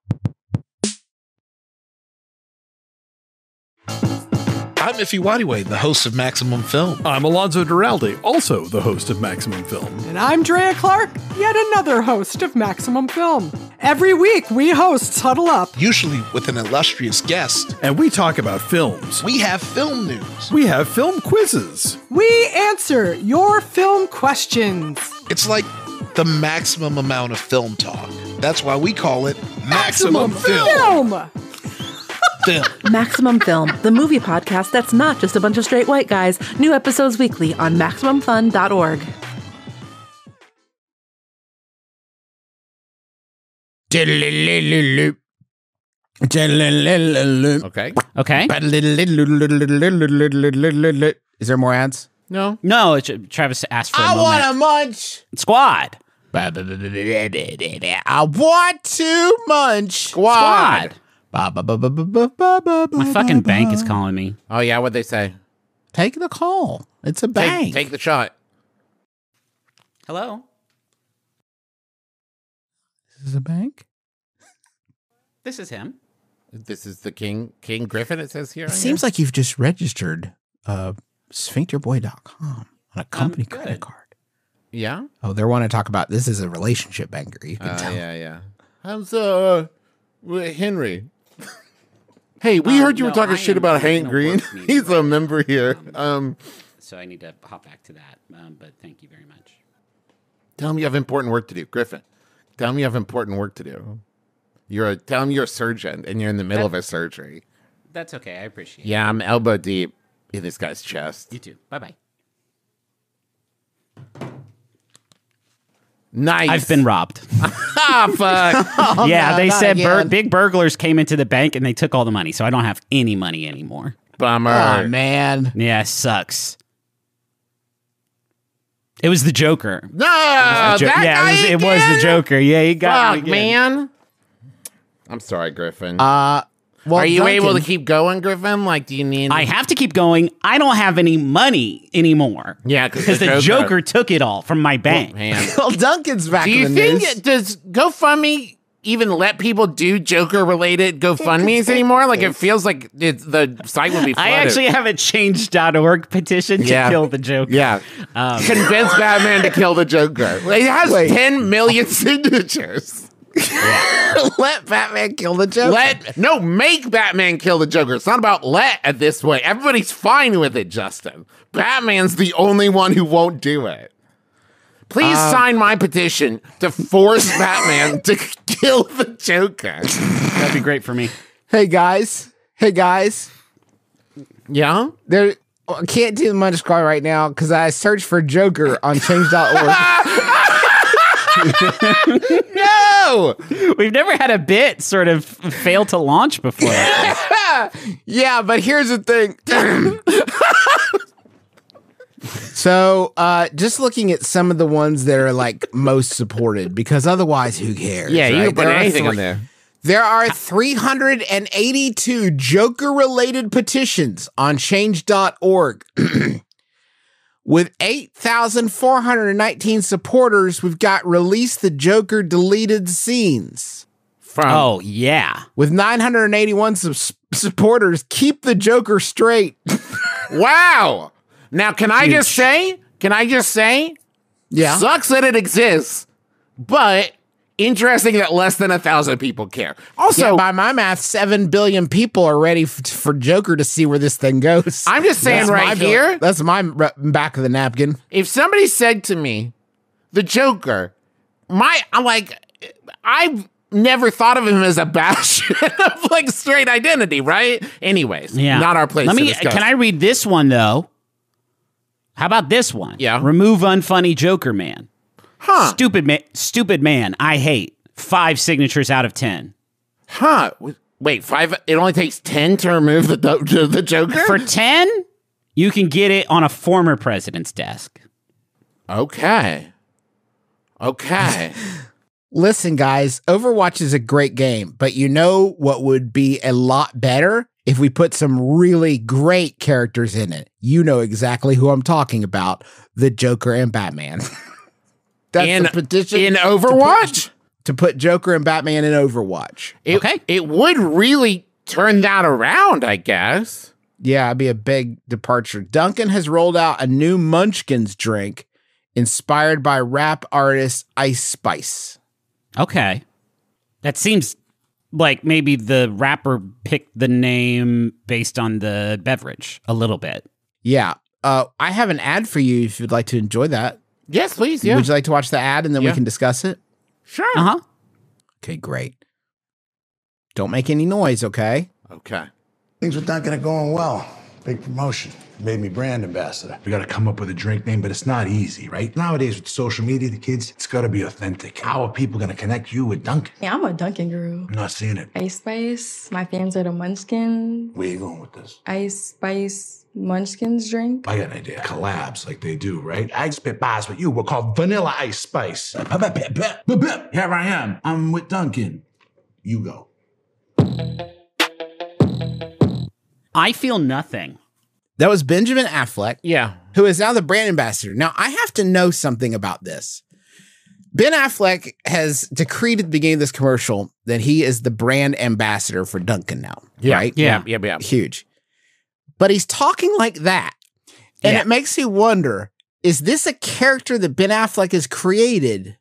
I'm Ify Nwadiwe, the host of Maximum Film. I'm Alonso Duralde, also the host of Maximum Film. And I'm Drea Clark, yet another host of Maximum Film. Every week, we hosts huddle up. Usually with an illustrious guest, And we talk about films. we have film news. We have film quizzes. We answer your film questions. It's like the maximum amount of film talk. That's why we call it Maximum, Film. Film! Film. Maximum Film, the movie podcast that's not just a bunch of straight white guys. New episodes weekly on MaximumFun.org. Okay. Okay? Is there more ads? No. No, it's, Travis asked for a I moment. I want a munch. Squad. I want to munch. Squad. My My fucking bank is calling me. Oh yeah. What'd they say? Take the call. It's a bank. Take, take the shot. Hello? This is a bank. This is him. This is the King King Griffin. It says here. It seems like you've just registered uh, sphincterboy.com on a company good. credit card. Yeah. Oh, they want to talk about this is a relationship banker. You can Uh, tell. yeah. Yeah. How's uh Henry? Hey, we Uh, heard you were talking I shit about Hank Green. [LAUGHS] He's a member here. Um, So I need to hop back to that. Um, but thank you very much. tell him you have important work to do, Griffin. Tell him you have important work to do. You're a tell him you're a surgeon and you're in the middle of a surgery. That's okay. I appreciate it. Yeah, I'm elbow deep in this guy's chest. You too. Bye bye. Nice. I've been robbed. [LAUGHS] ah fuck. [LAUGHS] yeah, no, they said bur- big burglars came into the bank and they took all the money. So I don't have any money anymore. Bummer. Oh man. Yeah, sucks. It was the Joker. No, The Jo- yeah, it was, it was the Joker. Yeah, he got Fuck, me again. man. I'm sorry, Griffin. Uh, well, Are you Dunkin', able to keep going, Griffin? Like, do you need? I have to keep going. I don't have any money anymore. Yeah, because the Joker took it all from my bank. Man, [LAUGHS] Well, Dunkin's back do in you the think news. it, does GoFundMe even let people do Joker related [LAUGHS] GoFundMe's anymore. Like it feels like it, the site would be. I actually have a change.org petition to Yeah. kill the Joker. Yeah. Um, convince Batman to kill the Joker. It has 10 million [LAUGHS] signatures. [LAUGHS] let Batman kill the Joker. Let no make Batman kill the Joker. It's not about let at this point. Everybody's fine with it, Justin. Batman's the only one who won't do it. Please Um, sign my petition to force Batman to [LAUGHS] kill the Joker. That'd be great for me. Hey guys. Hey guys. Yeah? There I can't do the Munch call right now because I searched for Joker on change.org. [LAUGHS] no! We've never had a bit sort of fail to launch before. [LAUGHS] yeah, but here's the thing. [LAUGHS] so, uh, just looking at some of the ones that are like most supported, because otherwise, who cares? Yeah, you right? can put There anything on there. There are 382 Joker related petitions on change.org. [CLEARS THROAT] With 8,419 supporters, we've got release the Joker deleted scenes. From oh, yeah. With 981 subs- supporters, keep the Joker straight. [LAUGHS] Wow. Now, can I just say? Can I just say? Yeah. Sucks that it exists, but interesting that less than a thousand people care. Also, Yeah, by my math, 7 billion people are ready f- for Joker to see where this thing goes. I'm just saying That's right my bill- here- That's my r- back of the napkin. if somebody said to me, the Joker, my, I'm like, I've never thought of him as a [LAUGHS] bastion of like straight identity, right? Anyways, Yeah. not our place. Let to me discuss. can I read this one though? How about this one? Yeah. Remove unfunny Joker man. Huh. Stupid man stupid man. I hate. Five signatures out of ten. Huh? Wait, five. It only takes ten to remove the the, the Joker. For ten, you can get it on a former president's desk. okay. Okay. [LAUGHS] Listen, guys, Overwatch is a great game, but you know what would be a lot better if we put some really great characters in it. You know exactly who I'm talking about the Joker and Batman. [LAUGHS] That's In- the petition in to put- Overwatch? to put Joker and Batman in Overwatch. It, Okay. It would really turn that around, I guess. Yeah, it'd be a big departure. Dunkin' has rolled out a new Munchkins drink inspired by rap artist Ice Spice. Okay. That seems like maybe the rapper picked the name based on the beverage a little bit. Yeah. Uh, I have an ad for you if you'd like to enjoy that. Yes, please. Yeah. Would you like to watch the ad and then Yeah. we can discuss it? sure. Uh-huh. Okay, great. Don't make any noise, okay? Okay. Things with Dunkin' are going well. Big promotion. Made me brand ambassador. We gotta come up with a drink name, but it's not easy, right? Nowadays with social media, the kids, it's gotta be authentic. How are people gonna connect you with Dunkin'? Yeah, I'm a Dunkin' girl. I'm not seeing it. Ice Spice. My fans are the Munchkins. Where you going with this? Ice Spice Munchkins drink. I got an idea. Collabs like they do, right? I spit bars with you. We're called Vanilla Ice Spice. Here I am. I'm with Dunkin'. You go. I feel nothing. That was Benjamin Affleck, Yeah. who is now the brand ambassador. Now, I have to know something about this. Ben Affleck has decreed at the beginning of this commercial that he is the brand ambassador for Dunkin' now. Yeah. Right? Yeah. Yeah. Yeah. Huge. But he's talking like that. And Yeah. it makes you wonder is this a character that Ben Affleck has created?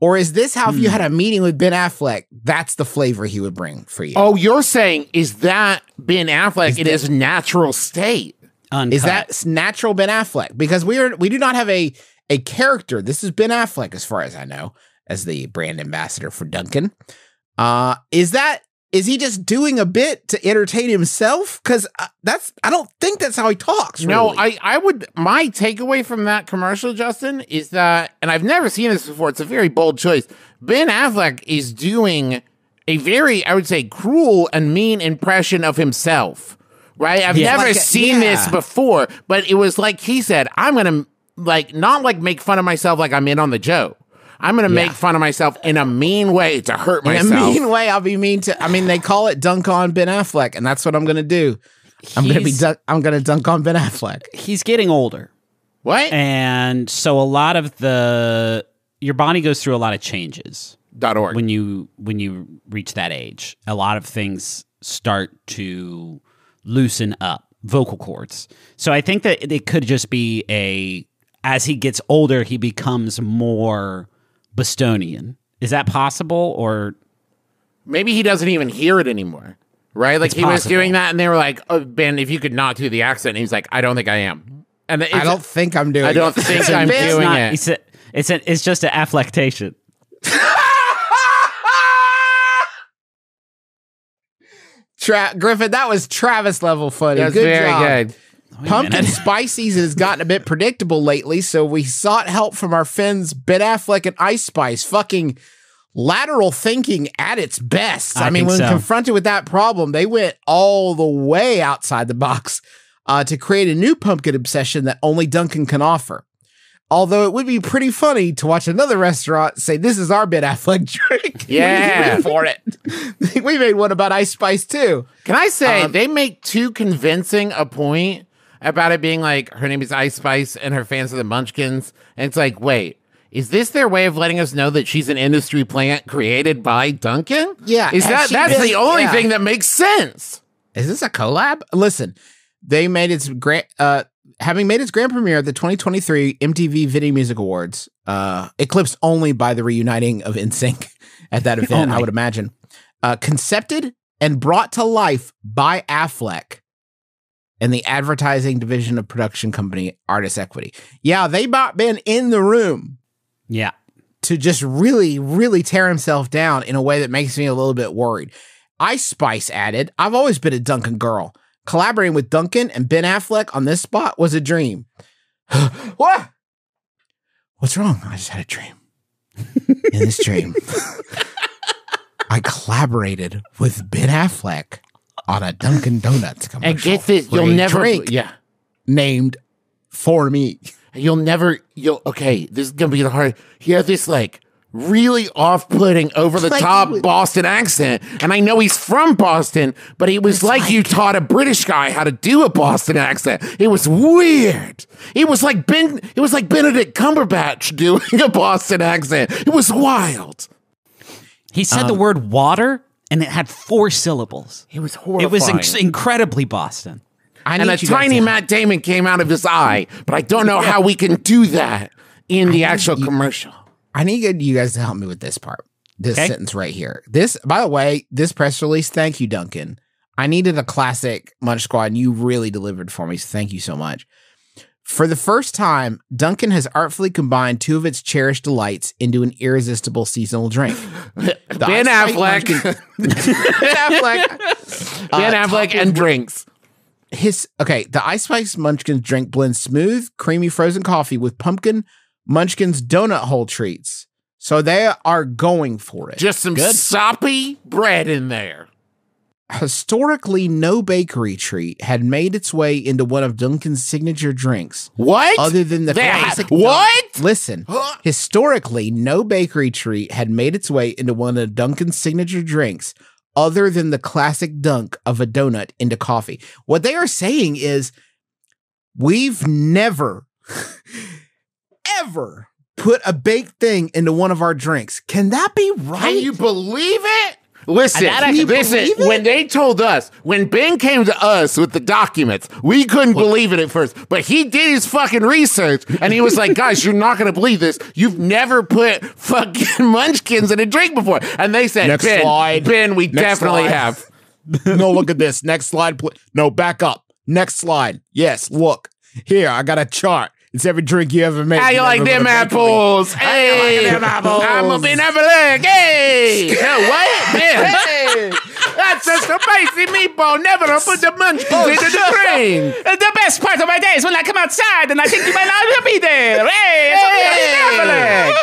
Or is this how, if you Hmm. had a meeting with Ben Affleck, that's the flavor he would bring for you? Oh, you're saying is that Ben Affleck Is in his natural state? Uncut. Is that natural Ben Affleck? Because we are we do not have a a character. This is Ben Affleck, as far as I know, as the brand ambassador for Dunkin'. Uh, is that is he just doing a bit to entertain himself? Because uh, that's I don't think that's how he talks. No. I, I would. My takeaway from that commercial, Justin, is that, and I've never seen this before. It's a very bold choice. Ben Affleck is doing a very, I would say, cruel and mean impression of himself. Right? I've Yeah. never Like a- seen this before, but it was like he said, "I'm gonna like not like make fun of myself like I'm in on the joke. I'm gonna make fun of myself in a mean way to hurt myself. in a mean way, I'll be mean to. I mean, they call it dunk on Ben Affleck, and that's what I'm going to do. I'm going to be dunk, I'm going to dunk on Ben Affleck. He's getting older. what? And so a lot of the your body goes through a lot of changes. Dot org. when you when you reach that age. A lot of things start to loosen up vocal cords. So I think that it could just be a as he gets older, he becomes more Bostonian. Is that possible or Maybe he doesn't even hear it anymore. Right? Like It's he was doing that and they were like, oh, Ben, if you could not do the accent. And he's like, I don't think I am. And it's, I don't think I'm doing I don't it. think I'm It's doing not- it. It's a, it's a, it's just an afflectation. [LAUGHS] Tra- Griffin, that was Travis level funny. That's good very job. good. Pumpkin [LAUGHS] spice season has gotten a bit predictable lately, so we sought help from our friends Ben Affleck and Ice Spice. Fucking lateral thinking at its best. I, I mean, when so. confronted with that problem, they went all the way outside the box uh, to create a new pumpkin obsession that only Dunkin' can offer. Although it would be pretty funny to watch another restaurant say, "This is our Ben Affleck [LAUGHS] drink." [LAUGHS] Yeah. For it. we made one about Ice Spice too. Can I say Um, they make too convincing a point about it being like her name is Ice Spice and her fans are the Munchkins, and it's like, wait, is this their way of letting us know that she's an industry plant created by Dunkin'? Yeah, is that that's been- the only yeah. thing that makes sense? Is this a collab? Listen, they made its grand, uh, having made its grand premiere at the 2023 MTV Video Music Awards, uh, eclipsed only by the reuniting of NSYNC [LAUGHS] at that event, my- I would imagine. Uh, concepted and brought to life by Affleck and the advertising division of production company Artist Equity. Yeah, they might been in the room Yeah. to just really, really tear himself down in a way that makes me a little bit worried. Ice Spice added, I've always been a Dunkin' girl. Collaborating with Dunkin' and Ben Affleck on this spot was a dream. [GASPS] what? What's wrong? I just had a dream. In this dream, [LAUGHS] I collaborated with Ben Affleck on a Dunkin' Donuts commercial. And get this, you'll never, drink yeah, named for me. you'll never, you'll okay. This is gonna be the hard. he have this like really off-putting, over-the-top Like- Boston accent, and I know he's from Boston, but it was like, you taught a British guy how to do a Boston accent. It was weird. It was like Ben. It was like Benedict Cumberbatch doing a Boston accent. It was wild. He said Um, the word water and it had four syllables. It was horrible. It was inc- incredibly Boston. I and a tiny Matt Damon came out of his eye, but I don't know how we can do that in the actual you- commercial. I need you guys to help me with this part. This Okay. sentence right here. This, by the way, this press release. Thank you, Dunkin'. I needed a classic Munch Squad, and you really delivered for me. So thank you so much. For the first time, Dunkin' has artfully combined two of its cherished delights into an irresistible seasonal drink. [LAUGHS] Ben Affleck, [LAUGHS] Ben Affleck. Ben uh, Affleck, and drinks. his okay, the Ice Spice Munchkins drink blends smooth, creamy frozen coffee with pumpkin Munchkins donut hole treats. So they are going for it. Just some soppy bread in there. Historically, no bakery treat had made its way into one of Dunkin's signature drinks. What? Other than the That- classic what? Dunk. Listen, historically, no bakery treat had made its way into one of Dunkin's signature drinks other than the classic dunk of a donut into coffee. What they are saying is we've never, [LAUGHS] ever put a baked thing into one of our drinks. Can that be right? Can you believe it? Listen, I- listen. When they told us, when Ben came to us with the documents, we couldn't believe it at first. But he did his fucking research, and he was like, [LAUGHS] "Guys, you're not going to believe this. You've never put fucking [LAUGHS] Munchkins in a drink before." And they said, Next "Ben, slide. Ben, we Next definitely slide. have." [LAUGHS] no, look at this. Next slide, please. No, back up. Next slide. Yes, look. Here, I got a chart. It's every drink you ever made. How you like them apples? Hey, them apples? I'm a Ben Affleck. Hey, [LAUGHS] no, what? Ben. That's a spicy meatball. Never put the munchkins into the drink. [LAUGHS] The best part of my day is when I come outside and I think you might not be there. Hey, it's Hey. Affleck.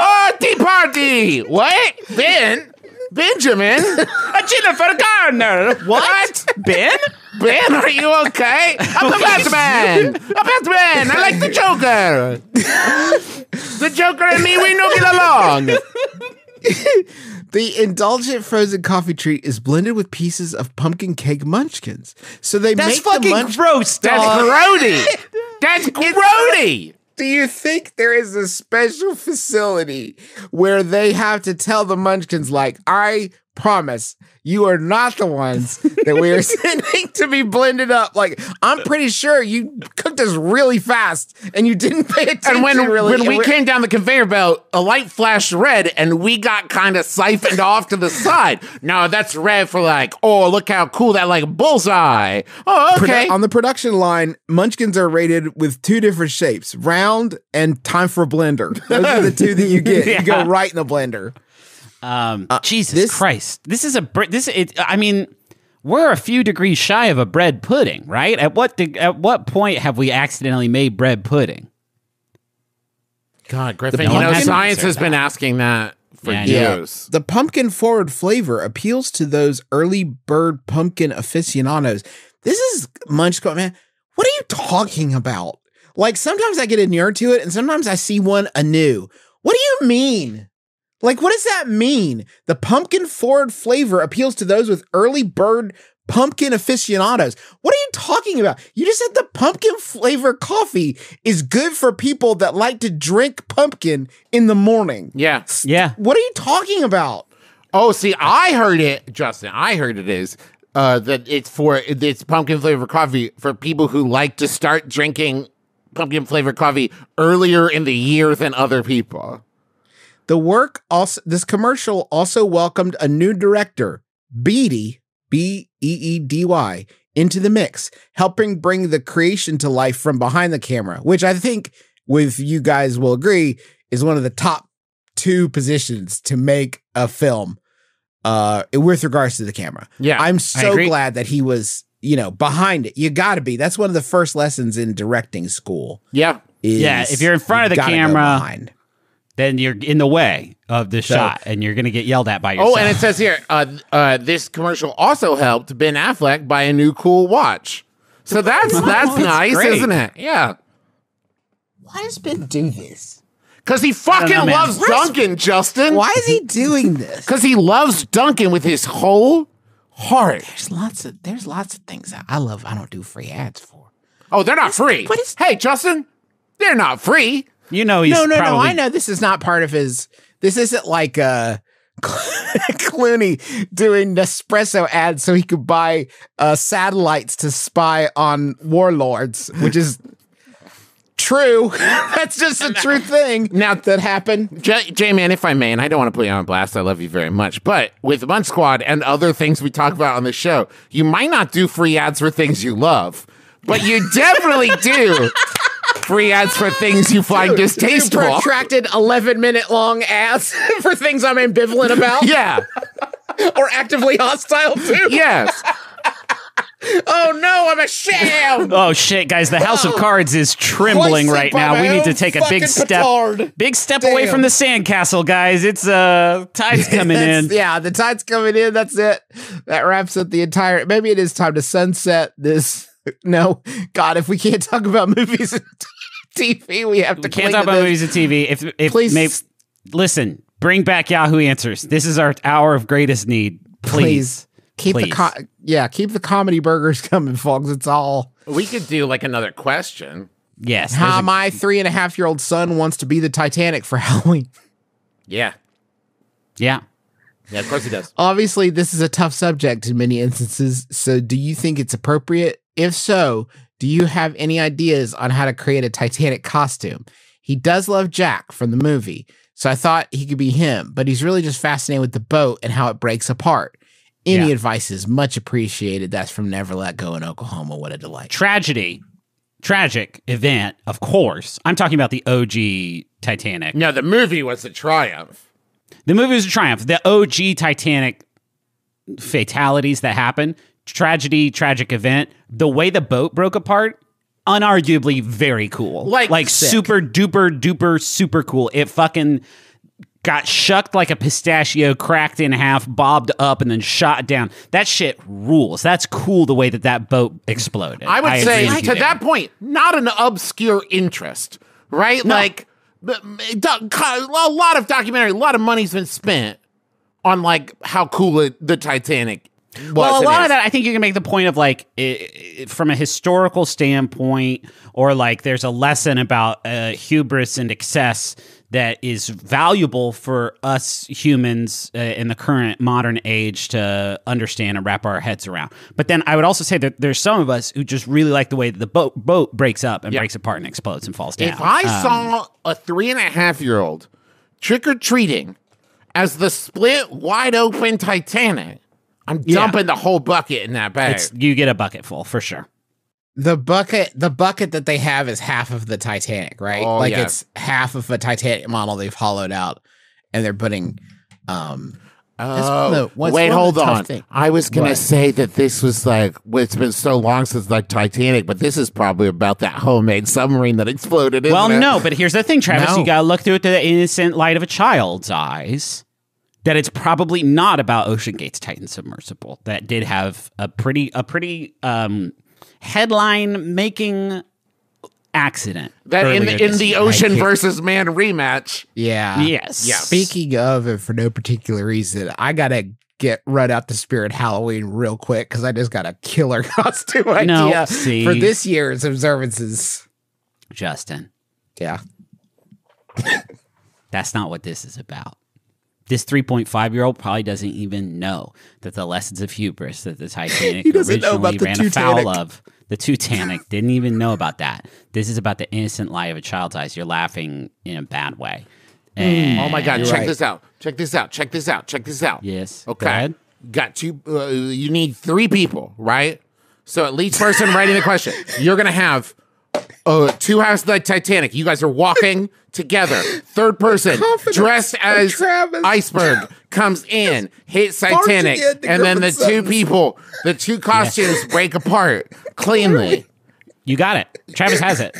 Oh, tea party. What? Ben? Benjamin? A Jennifer Garner. What? Ben? Ben, are you okay? I'm the Batman. I'm Batman. I like the Joker. the Joker and me, we no get along. The indulgent frozen coffee treat is blended with pieces of pumpkin cake munchkins. So they That's make the fucking munch- gross, That's dog. grody. [LAUGHS] That's grody. Do you think there is a special facility where they have to tell the munchkins, like, I promise you are not the ones that we are [LAUGHS] sending to be blended up? Like, I'm pretty sure you cooked this really fast and you didn't pay attention. And when really, when we came down the conveyor belt, a light flashed red, and we got kind of siphoned off to the side. No, that's red for like, oh, look how cool that like bullseye. Oh, Produ- okay. on the production line, munchkins are rated with two different shapes round and time for a blender. Those are the two that you get. You go [LAUGHS] right in a blender. Um, Uh, Jesus Christ, this is a bre- this. It, I mean, we're a few degrees shy of a bread pudding, right? At what de- at what point have we accidentally made bread pudding? God, Griffin, you know, science has been asking that for Yeah, I Yeah. years. The pumpkin forward flavor appeals to those early bird pumpkin aficionados. This is munch go- man. What are you talking about? Like sometimes I get inured to it and sometimes I see one anew. What do you mean? Like what does that mean? The pumpkin forward flavor appeals to those with early bird pumpkin aficionados. What are you talking about? You just said the pumpkin flavor coffee is good for people that like to drink pumpkin in the morning. Yeah. Yeah. What are you talking about? Oh, see, I heard it, Justin. I heard it is uh, that it's for it's pumpkin flavor coffee for people who like to start drinking pumpkin flavored coffee earlier in the year than other people. The work also this commercial also welcomed a new director, Beedy, B E E D Y, into the mix, helping bring the creation to life from behind the camera, which I think with you guys will agree is one of the top two positions to make a film uh with regards to the camera. Yeah, I'm so glad that he was, you know, behind it. You got to be. That's one of the first lessons in directing school. Yeah. yeah, if you're in front of the camera. Then you're in the way of the So- shot, and you're gonna get yelled at by yourself. Oh, and it says here, uh, uh, this commercial also helped Ben Affleck buy a new cool watch. So that's [LAUGHS] that's, That's nice, great. isn't it? Yeah, Why does Ben do this? because he fucking know, man. loves Dunkin', Justin. Why is he doing this? [LAUGHS] Because he loves Dunkin' with his whole heart. There's lots of there's lots of things that I love. I don't do free ads for. Oh, they're not free. what is- hey, Justin, they're not free. You know he's no, no, probably, no. I know this is not part of his. This isn't like uh [LAUGHS] Clooney doing Nespresso ads so he could buy uh, satellites to spy on warlords, which is true. [LAUGHS] That's just a true thing. Now that happened. J, J man, if I may, and I don't want to put you on blast, I love you very much. But with Munch Squad and other things we talk about on the show, you might not do free ads for things you love, but you definitely do free ads for things you find distasteful. Protracted 11 minute long ads [LAUGHS] for things I'm ambivalent about [LAUGHS] yeah. [LAUGHS] or actively hostile to. Yes. Oh no, I'm a sham. Oh shit, guys! The House of Oh. Cards is trembling Hoisted right now. We need to take a big step, petard. big step away from the sandcastle, guys. It's uh tide's coming in. Yeah, the tide's coming in. That's it. That wraps up the entire. Maybe it is time to sunset this. No, God, if we can't talk about movies and TV, we have to. We can't talk about this. movies and TV. If if Please. may, listen, bring back Yahoo Answers. This is our hour of greatest need. Please, Please keep the Please. co- yeah, keep the comedy burgers [LAUGHS] coming, folks. It's all. We could do like another question. yes. How there's a- my three and a half year old son wants to be the Titanic for [LAUGHS] Halloween. Yeah. yeah. Yeah, of course he does. Obviously, this is a tough subject in many instances. So, do you think it's appropriate? If so, do you have any ideas on how to create a Titanic costume? He does love Jack from the movie, so I thought he could be him, but he's really just fascinated with the boat and how it breaks apart. Any Yeah. advice is much appreciated. That's from Never Let Go in Oklahoma. What a delight. Tragedy, tragic event. Of course, I'm talking about the OG Titanic. No, the movie was a triumph. The movie was a triumph. The OG Titanic fatalities that happened, tragedy, tragic event, the way the boat broke apart, unarguably very cool. Like, like sick. super duper duper super cool. It fucking got shucked like a pistachio, cracked in half, bobbed up, and then shot down. That shit rules. That's cool the way that that boat exploded. I would agree say to there. that point, not an obscure interest, right? Like a lot of documentary, a lot of money's been spent on like how cool it, the Titanic well, a lot is. of that, I think you can make the point of like, i i from a historical standpoint, or like there's a lesson about uh, hubris and excess that is valuable for us humans uh, in the current modern age to understand and wrap our heads around. But then I would also say that there's some of us who just really like the way that the boat boat breaks up and breaks apart and explodes and falls down. If I Um, saw a three and a half year old trick or treating as the split wide open Titanic, I'm Yeah. dumping the whole bucket in that bag. it's, you get a bucket full for sure. The bucket, the bucket that they have is half of the Titanic, right? Oh, like yeah. it's half of a Titanic model they've hollowed out, and they're putting. Um, that's one the- wait, hold on. thing- I was gonna What? say that this was like well, it's been so long since like Titanic, but this is probably about that homemade submarine that exploded. Isn't Well, it? no, but here's the thing, Travis. No. You gotta look through it through the innocent light of a child's eyes. That it's probably not about OceanGate's Titan submersible. That did have a pretty a pretty um, headline making accident. that in the, in the year. ocean versus man rematch. Yeah. Yes. Yeah. Speaking of, and for no particular reason, I gotta get run out the spirit Halloween real quick because I just got a killer [LAUGHS] costume No, idea see. for this year's observances. Justin. Yeah. That's not what this is about. This 3.5 year old probably doesn't even know that the lessons of hubris that the Titanic [LAUGHS] He doesn't know originally about the ran afoul of. The Titanic [LAUGHS] didn't even know about that. This is about the innocent lie of a child's eyes. You're laughing in a bad way. And Oh my god! Check right. this out! Check this out! Check this out! Check this out! Yes. Go Okay. ahead. Got two. Uh, you need three people, right? So at least person writing the question, you're gonna have uh, two houses like Titanic. You guys are walking [LAUGHS] together. Third person dressed as Travis. iceberg comes [LAUGHS] in, hits Titanic, and then the Griffin's two people, the two [LAUGHS] costumes break apart cleanly. You got it. Travis has it.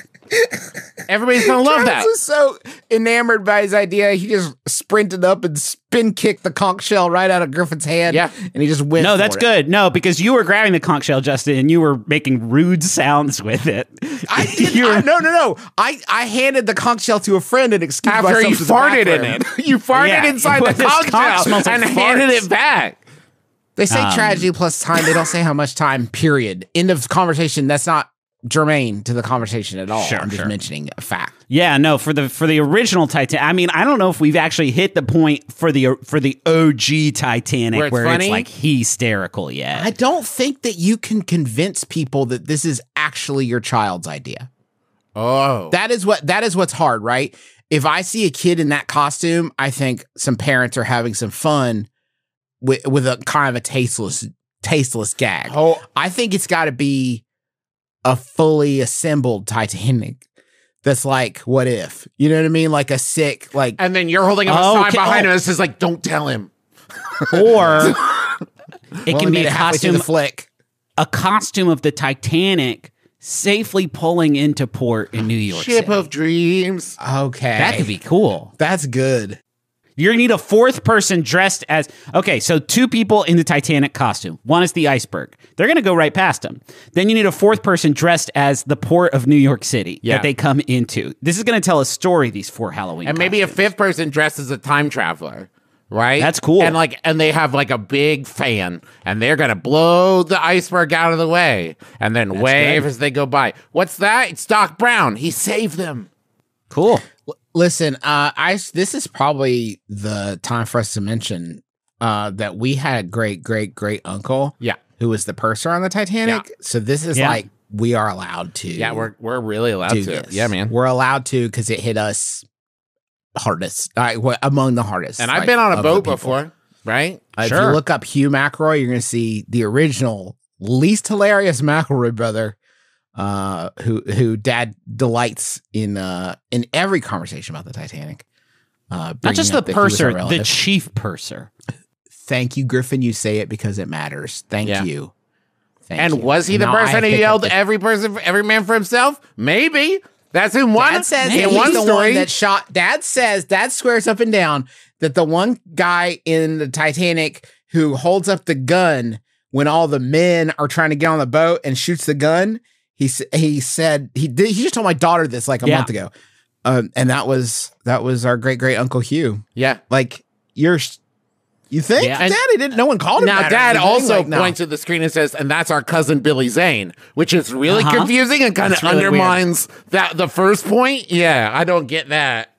Everybody's gonna love Travis that. was so enamored by his idea, he just sprinted up and spin kicked the conch shell right out of Griffin's hand. Yeah. and he just went. No, for that's it. good. No, because you were grabbing the conch shell, Justin, and you were making rude sounds with it. I [LAUGHS] did. I, no, no, no. I, I handed the conch shell to a friend and excused After myself you to farted back in it, [LAUGHS] you farted Yeah. inside Well, the [LAUGHS] conch conch shell smells like and handed it back. They say Um, tragedy plus time. They don't say how much time. Period. End of conversation. That's not germane to the conversation at all. Sure, I'm just sure. mentioning a fact. Yeah, no, for the for the original Titanic. I mean, I don't know if we've actually hit the point for the for the OG Titanic Where where it's it's, like hysterical yet. I don't think that you can convince people that this is actually your child's idea. Oh, That is what that is what's hard, right? If I see a kid in that costume, I think some parents are having some fun with with a kind of a tasteless tasteless gag. oh, I think it's got to be a fully assembled Titanic. That's like, what if? You know what I mean? Like a sick, like and then you're holding up a sign okay. behind Oh. him that says like, "Don't tell him." [LAUGHS] or [LAUGHS] it we can be a it halfway through costume flick. a costume of the Titanic safely pulling into port in New York Ship City. of dreams. Okay, that could be cool. That's good. You're gonna need a fourth person dressed as okay. So two people in the Titanic costume. One is the iceberg. They're gonna go right past him. Then you need a fourth person dressed as the port of New York City Yeah. that they come into. This is gonna tell a story. These four Halloween And maybe a fifth person dressed as a time traveler. Right? That's cool. And like and they have like a big fan and they're gonna blow the iceberg out of the way and then wave good. as they go by. What's that? It's Doc Brown. He saved them. cool. Listen, uh, I this is probably the time for us to mention uh, that we had a great great great uncle, Yeah. who was the purser on the Titanic. So this is Yeah. like we are allowed to, Yeah, we're we're really allowed to. this. Yeah, man. we're allowed to because it hit us hardest, uh, wha- among the hardest. And I've like, been on a boat before, right? Uh, If you look up Hugh McElroy, you're going to see the original, least hilarious [LAUGHS] McElroy brother, uh, who who dad delights in uh, in every conversation about the Titanic. Uh, Not just the bringing up that he was a purser, the chief purser. Thank you, Griffin. You say it because it matters. Thank Yeah. you. Thank And you. was he the Now person who yelled every person every man for himself? Maybe. That's in one Dad says in one the story. one that shot. Dad says Dad squares up and down that the one guy in the Titanic who holds up the gun when all the men are trying to get on the boat and shoots the gun. He he said he did. He just told my daughter this like a Yeah. month ago, um, and that was that was our great great uncle Hugh. yeah. Like you're You think, Yeah. And- Daddy didn't? No one called him. Now, Dad also Like, no. points at the screen and says, "And that's our cousin Billy Zane," which is really Uh-huh. confusing and kind of That's really weird. undermines that the first point. Yeah, I don't get that.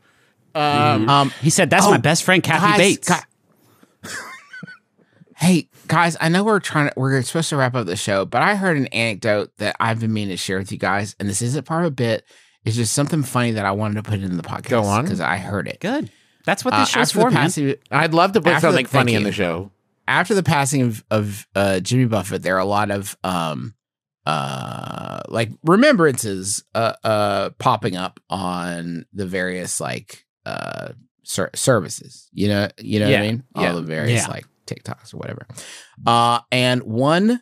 Um, Um, He said, "That's Oh, my best friend, Kathy guys, Bates." gu- hey guys, I know we're trying to we're supposed to wrap up the show, but I heard an anecdote that I've been meaning to share with you guys, and this isn't part of a bit. It's just something funny that I wanted to put in the podcast. Go on. because I heard it. Good. That's what Uh, this show's after the for, man. I'd love to put the- something thank funny in the show. after the passing of of uh, Jimmy Buffett, there are a lot of um uh like remembrances uh uh popping up on the various like uh ser- services. You know, you know what I mean? yeah, All the various yeah. like TikToks or whatever. Uh and one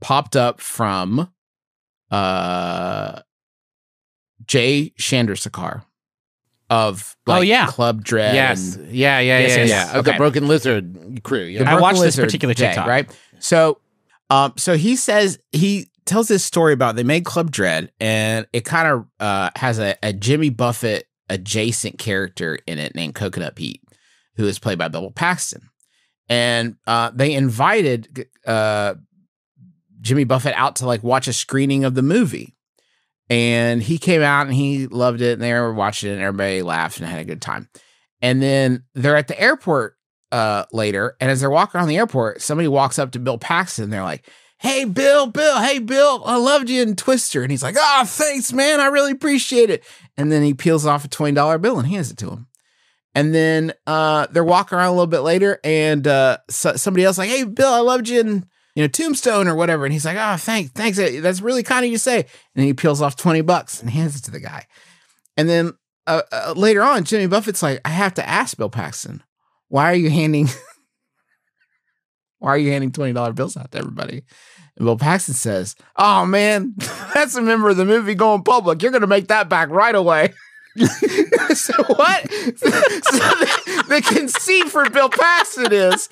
popped up from uh Jay Chandrasekhar of Oh, yeah. Club Dread Yes, and yeah, yeah, Yes, yeah, yes, yeah. yes. Of The Broken Lizard crew. Yeah. the I Purple watched this Lizard particular Jay, TikTok. right? So, um, so he says he tells this story about they made Club Dread, and it kind of uh has a, a Jimmy Buffett adjacent character in it named Coconut Pete, who is played by Bill Paxton, and uh, they invited uh Jimmy Buffett out to like watch a screening of the movie. And he came out and he loved it, and they were watching it, and everybody laughed and had a good time. And then they're at the airport uh, later, and as they're walking around the airport, somebody walks up to Bill Paxton. And They're like, "Hey, Bill, Bill, hey, Bill, I loved you in Twister." And he's like, "Oh, thanks, man, I really appreciate it." And then he peels off a twenty dollar bill and hands it to him. And then uh, they're walking around a little bit later, and uh, so, somebody else like, "Hey, Bill, I loved you in you know Tombstone or whatever." And he's like, "Oh, thanks, thanks, that's really kind of you to say." And then he peels off twenty bucks and hands it to the guy. And then uh, uh, later on, Jimmy Buffett's like, "I have to ask Bill Paxton, why are you handing, [LAUGHS] why are you handing twenty dollar bills out to everybody?" And Bill Paxton says, "Oh man, [LAUGHS] that's a member of the movie going public. You're gonna make that back right away." [LAUGHS] [LAUGHS] so what? So the, the conceit for Bill Paxton is,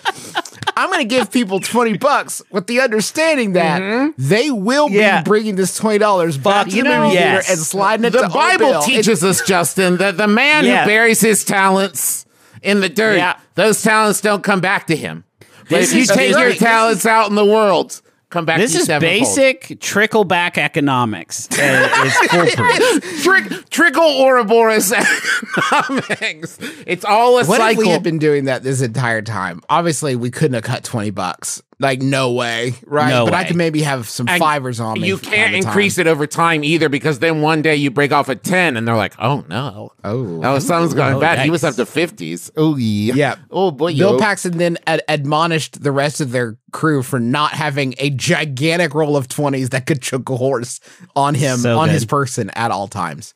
I'm going to give people twenty bucks with the understanding that mm-hmm. they will Yeah. be bringing this twenty dollars back to the know- movie Yes. theater and sliding it the Bible bill. teaches us, Justin, that the man Yeah. who buries his talents in the dirt, Yeah. those talents don't come back to him. But if you take your right. This talents out in the world, come back This to is sevenfold. basic trickle back economics. [LAUGHS] Uh, is foolproof. Trick, trickle Ouroboros economics. It's all a What if cycle. we had been doing that this entire time? Obviously, we couldn't have cut twenty bucks. Like, no way, right? No but I way. could maybe have some And fivers on me. You can't time increase time. it over time either because then one day you break off at 10 and they're like, oh no. Oh, Oh, something's going Oh, bad. He was up to 50s. Oh, yeah. Yeah. Oh, boy. Bill yo. Paxton then ad- admonished the rest of their crew for not having a gigantic roll of 20s that could choke a horse on him, So on his person at all times.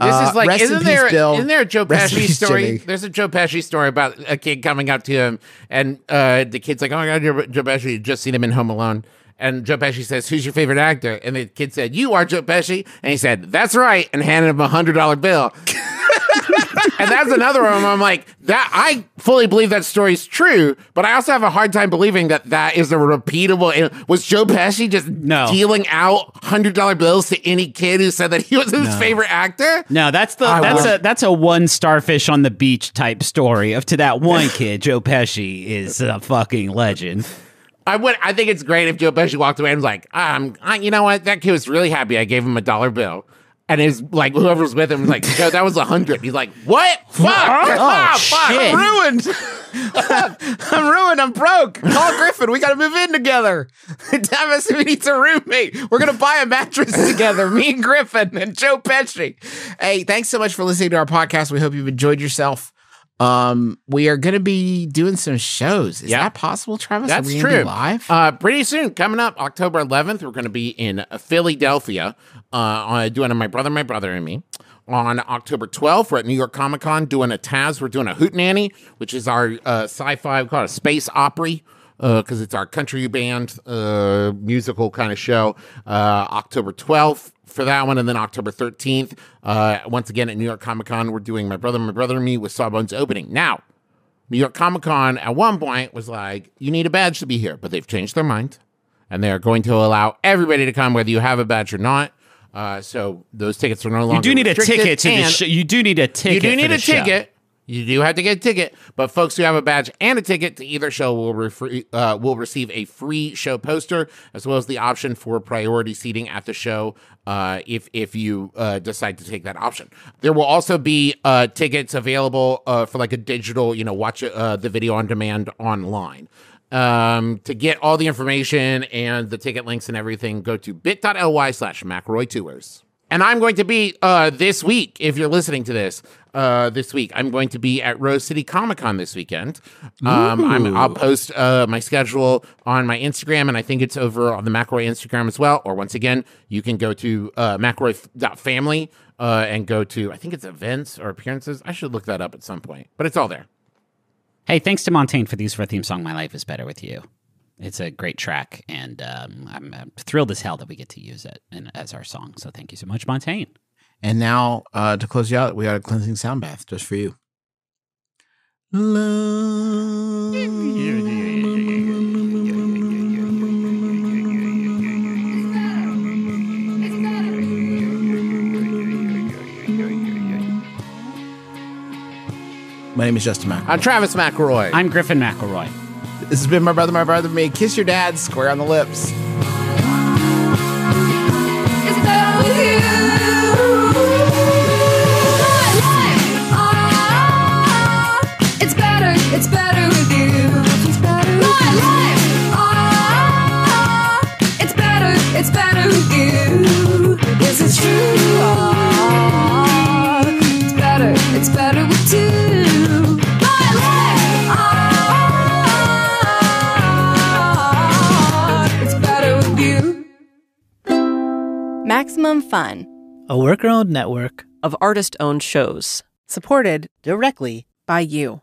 This Uh, is like, rest isn't there, Bill. isn't there a Joe Pesci story? Jimmy. There's a Joe Pesci story about a kid coming up to him, and uh, the kid's like, "Oh my god, Joe, Joe Pesci!" You'd just seen him in Home Alone, and Joe Pesci says, "Who's your favorite actor?" And the kid said, "You are Joe Pesci," and he said, "That's right," and handed him a hundred dollar bill. [LAUGHS] and that's another one. I'm like, that I fully believe that story's true, but I also have a hard time believing that that is a repeatable. Was Joe Pesci just No. dealing out hundred dollar bills to any kid who said that he was his favorite actor? No, that's the I that's a that's a one starfish on the beach type story of to that one [LAUGHS] kid. Joe Pesci is a fucking legend. I would. I think it's great if Joe Pesci walked away and was like, um, I, you know what? That kid was really happy. I gave him a dollar bill. And his like whoever was with him was like, yo, that was a hundred. He's like, what? Fuck! Ah, fuck! shit. I'm ruined. [LAUGHS] I'm ruined. I'm broke. Call Griffin. We got to move in together. Davis needs a roommate. We're going to buy a mattress together. Me and Griffin and Joe Pesci. Hey, thanks so much for listening to our podcast. We hope you've enjoyed yourself. Um, we are going to be doing some shows. Is Yeah. that possible, Travis? That's true. Live. Uh, pretty soon, coming up October 11th, we're going to be in Philadelphia, uh, doing a My Brother, My Brother and Me. On October 12th, we're at New York Comic Con doing a Taz. We're doing a Hootenanny, which is our uh, sci-fi, we call it a space opry, because it's our country band uh, musical kind of show. Uh, October 12th for that one, and then October 13th, uh, once again at New York Comic Con, we're doing My Brother, My Brother and Me with Sawbones opening. Now, New York Comic Con at one point was like, you need a badge to be here, but they've changed their mind and they are going to allow everybody to come, whether you have a badge or not. Uh, so those tickets are no longer. You do need a ticket to the show. You do need a ticket. You do need a show. You do have to get a ticket, but folks who have a badge and a ticket to either show will, uh, will receive a free show poster as well as the option for priority seating at the show uh, if if you uh, decide to take that option. There will also be uh, tickets available uh, for like a digital, you know, watch uh, the video on demand online. Um, to get all the information and the ticket links and everything, go to bit.ly slash McElroy Tours. And I'm going to be uh, this week, if you're listening to this, uh, this week, I'm going to be at Rose City Comic Con this weekend. Um, I'm, I'll post uh, my schedule on my Instagram, and I think it's over on the McElroy Instagram as well. Or once again, you can go to uh, McElroy.family uh, and go to, I think it's events or appearances. I should look that up at some point, but it's all there. Hey, thanks to Montaigne for the use of our theme song, My Life is Better With You. It's a great track, and um, I'm, I'm thrilled as hell that we get to use it in, as our song. So thank you so much, Montaigne. And now, uh, to close you out, we got a cleansing sound bath just for you. My name is Justin McElroy. I'm Travis McElroy. I'm Griffin McElroy. This has been my brother, my brother, me. Kiss your dad, square on the lips. Maximum Fun A worker owned network of artist owned shows. Supported directly by you.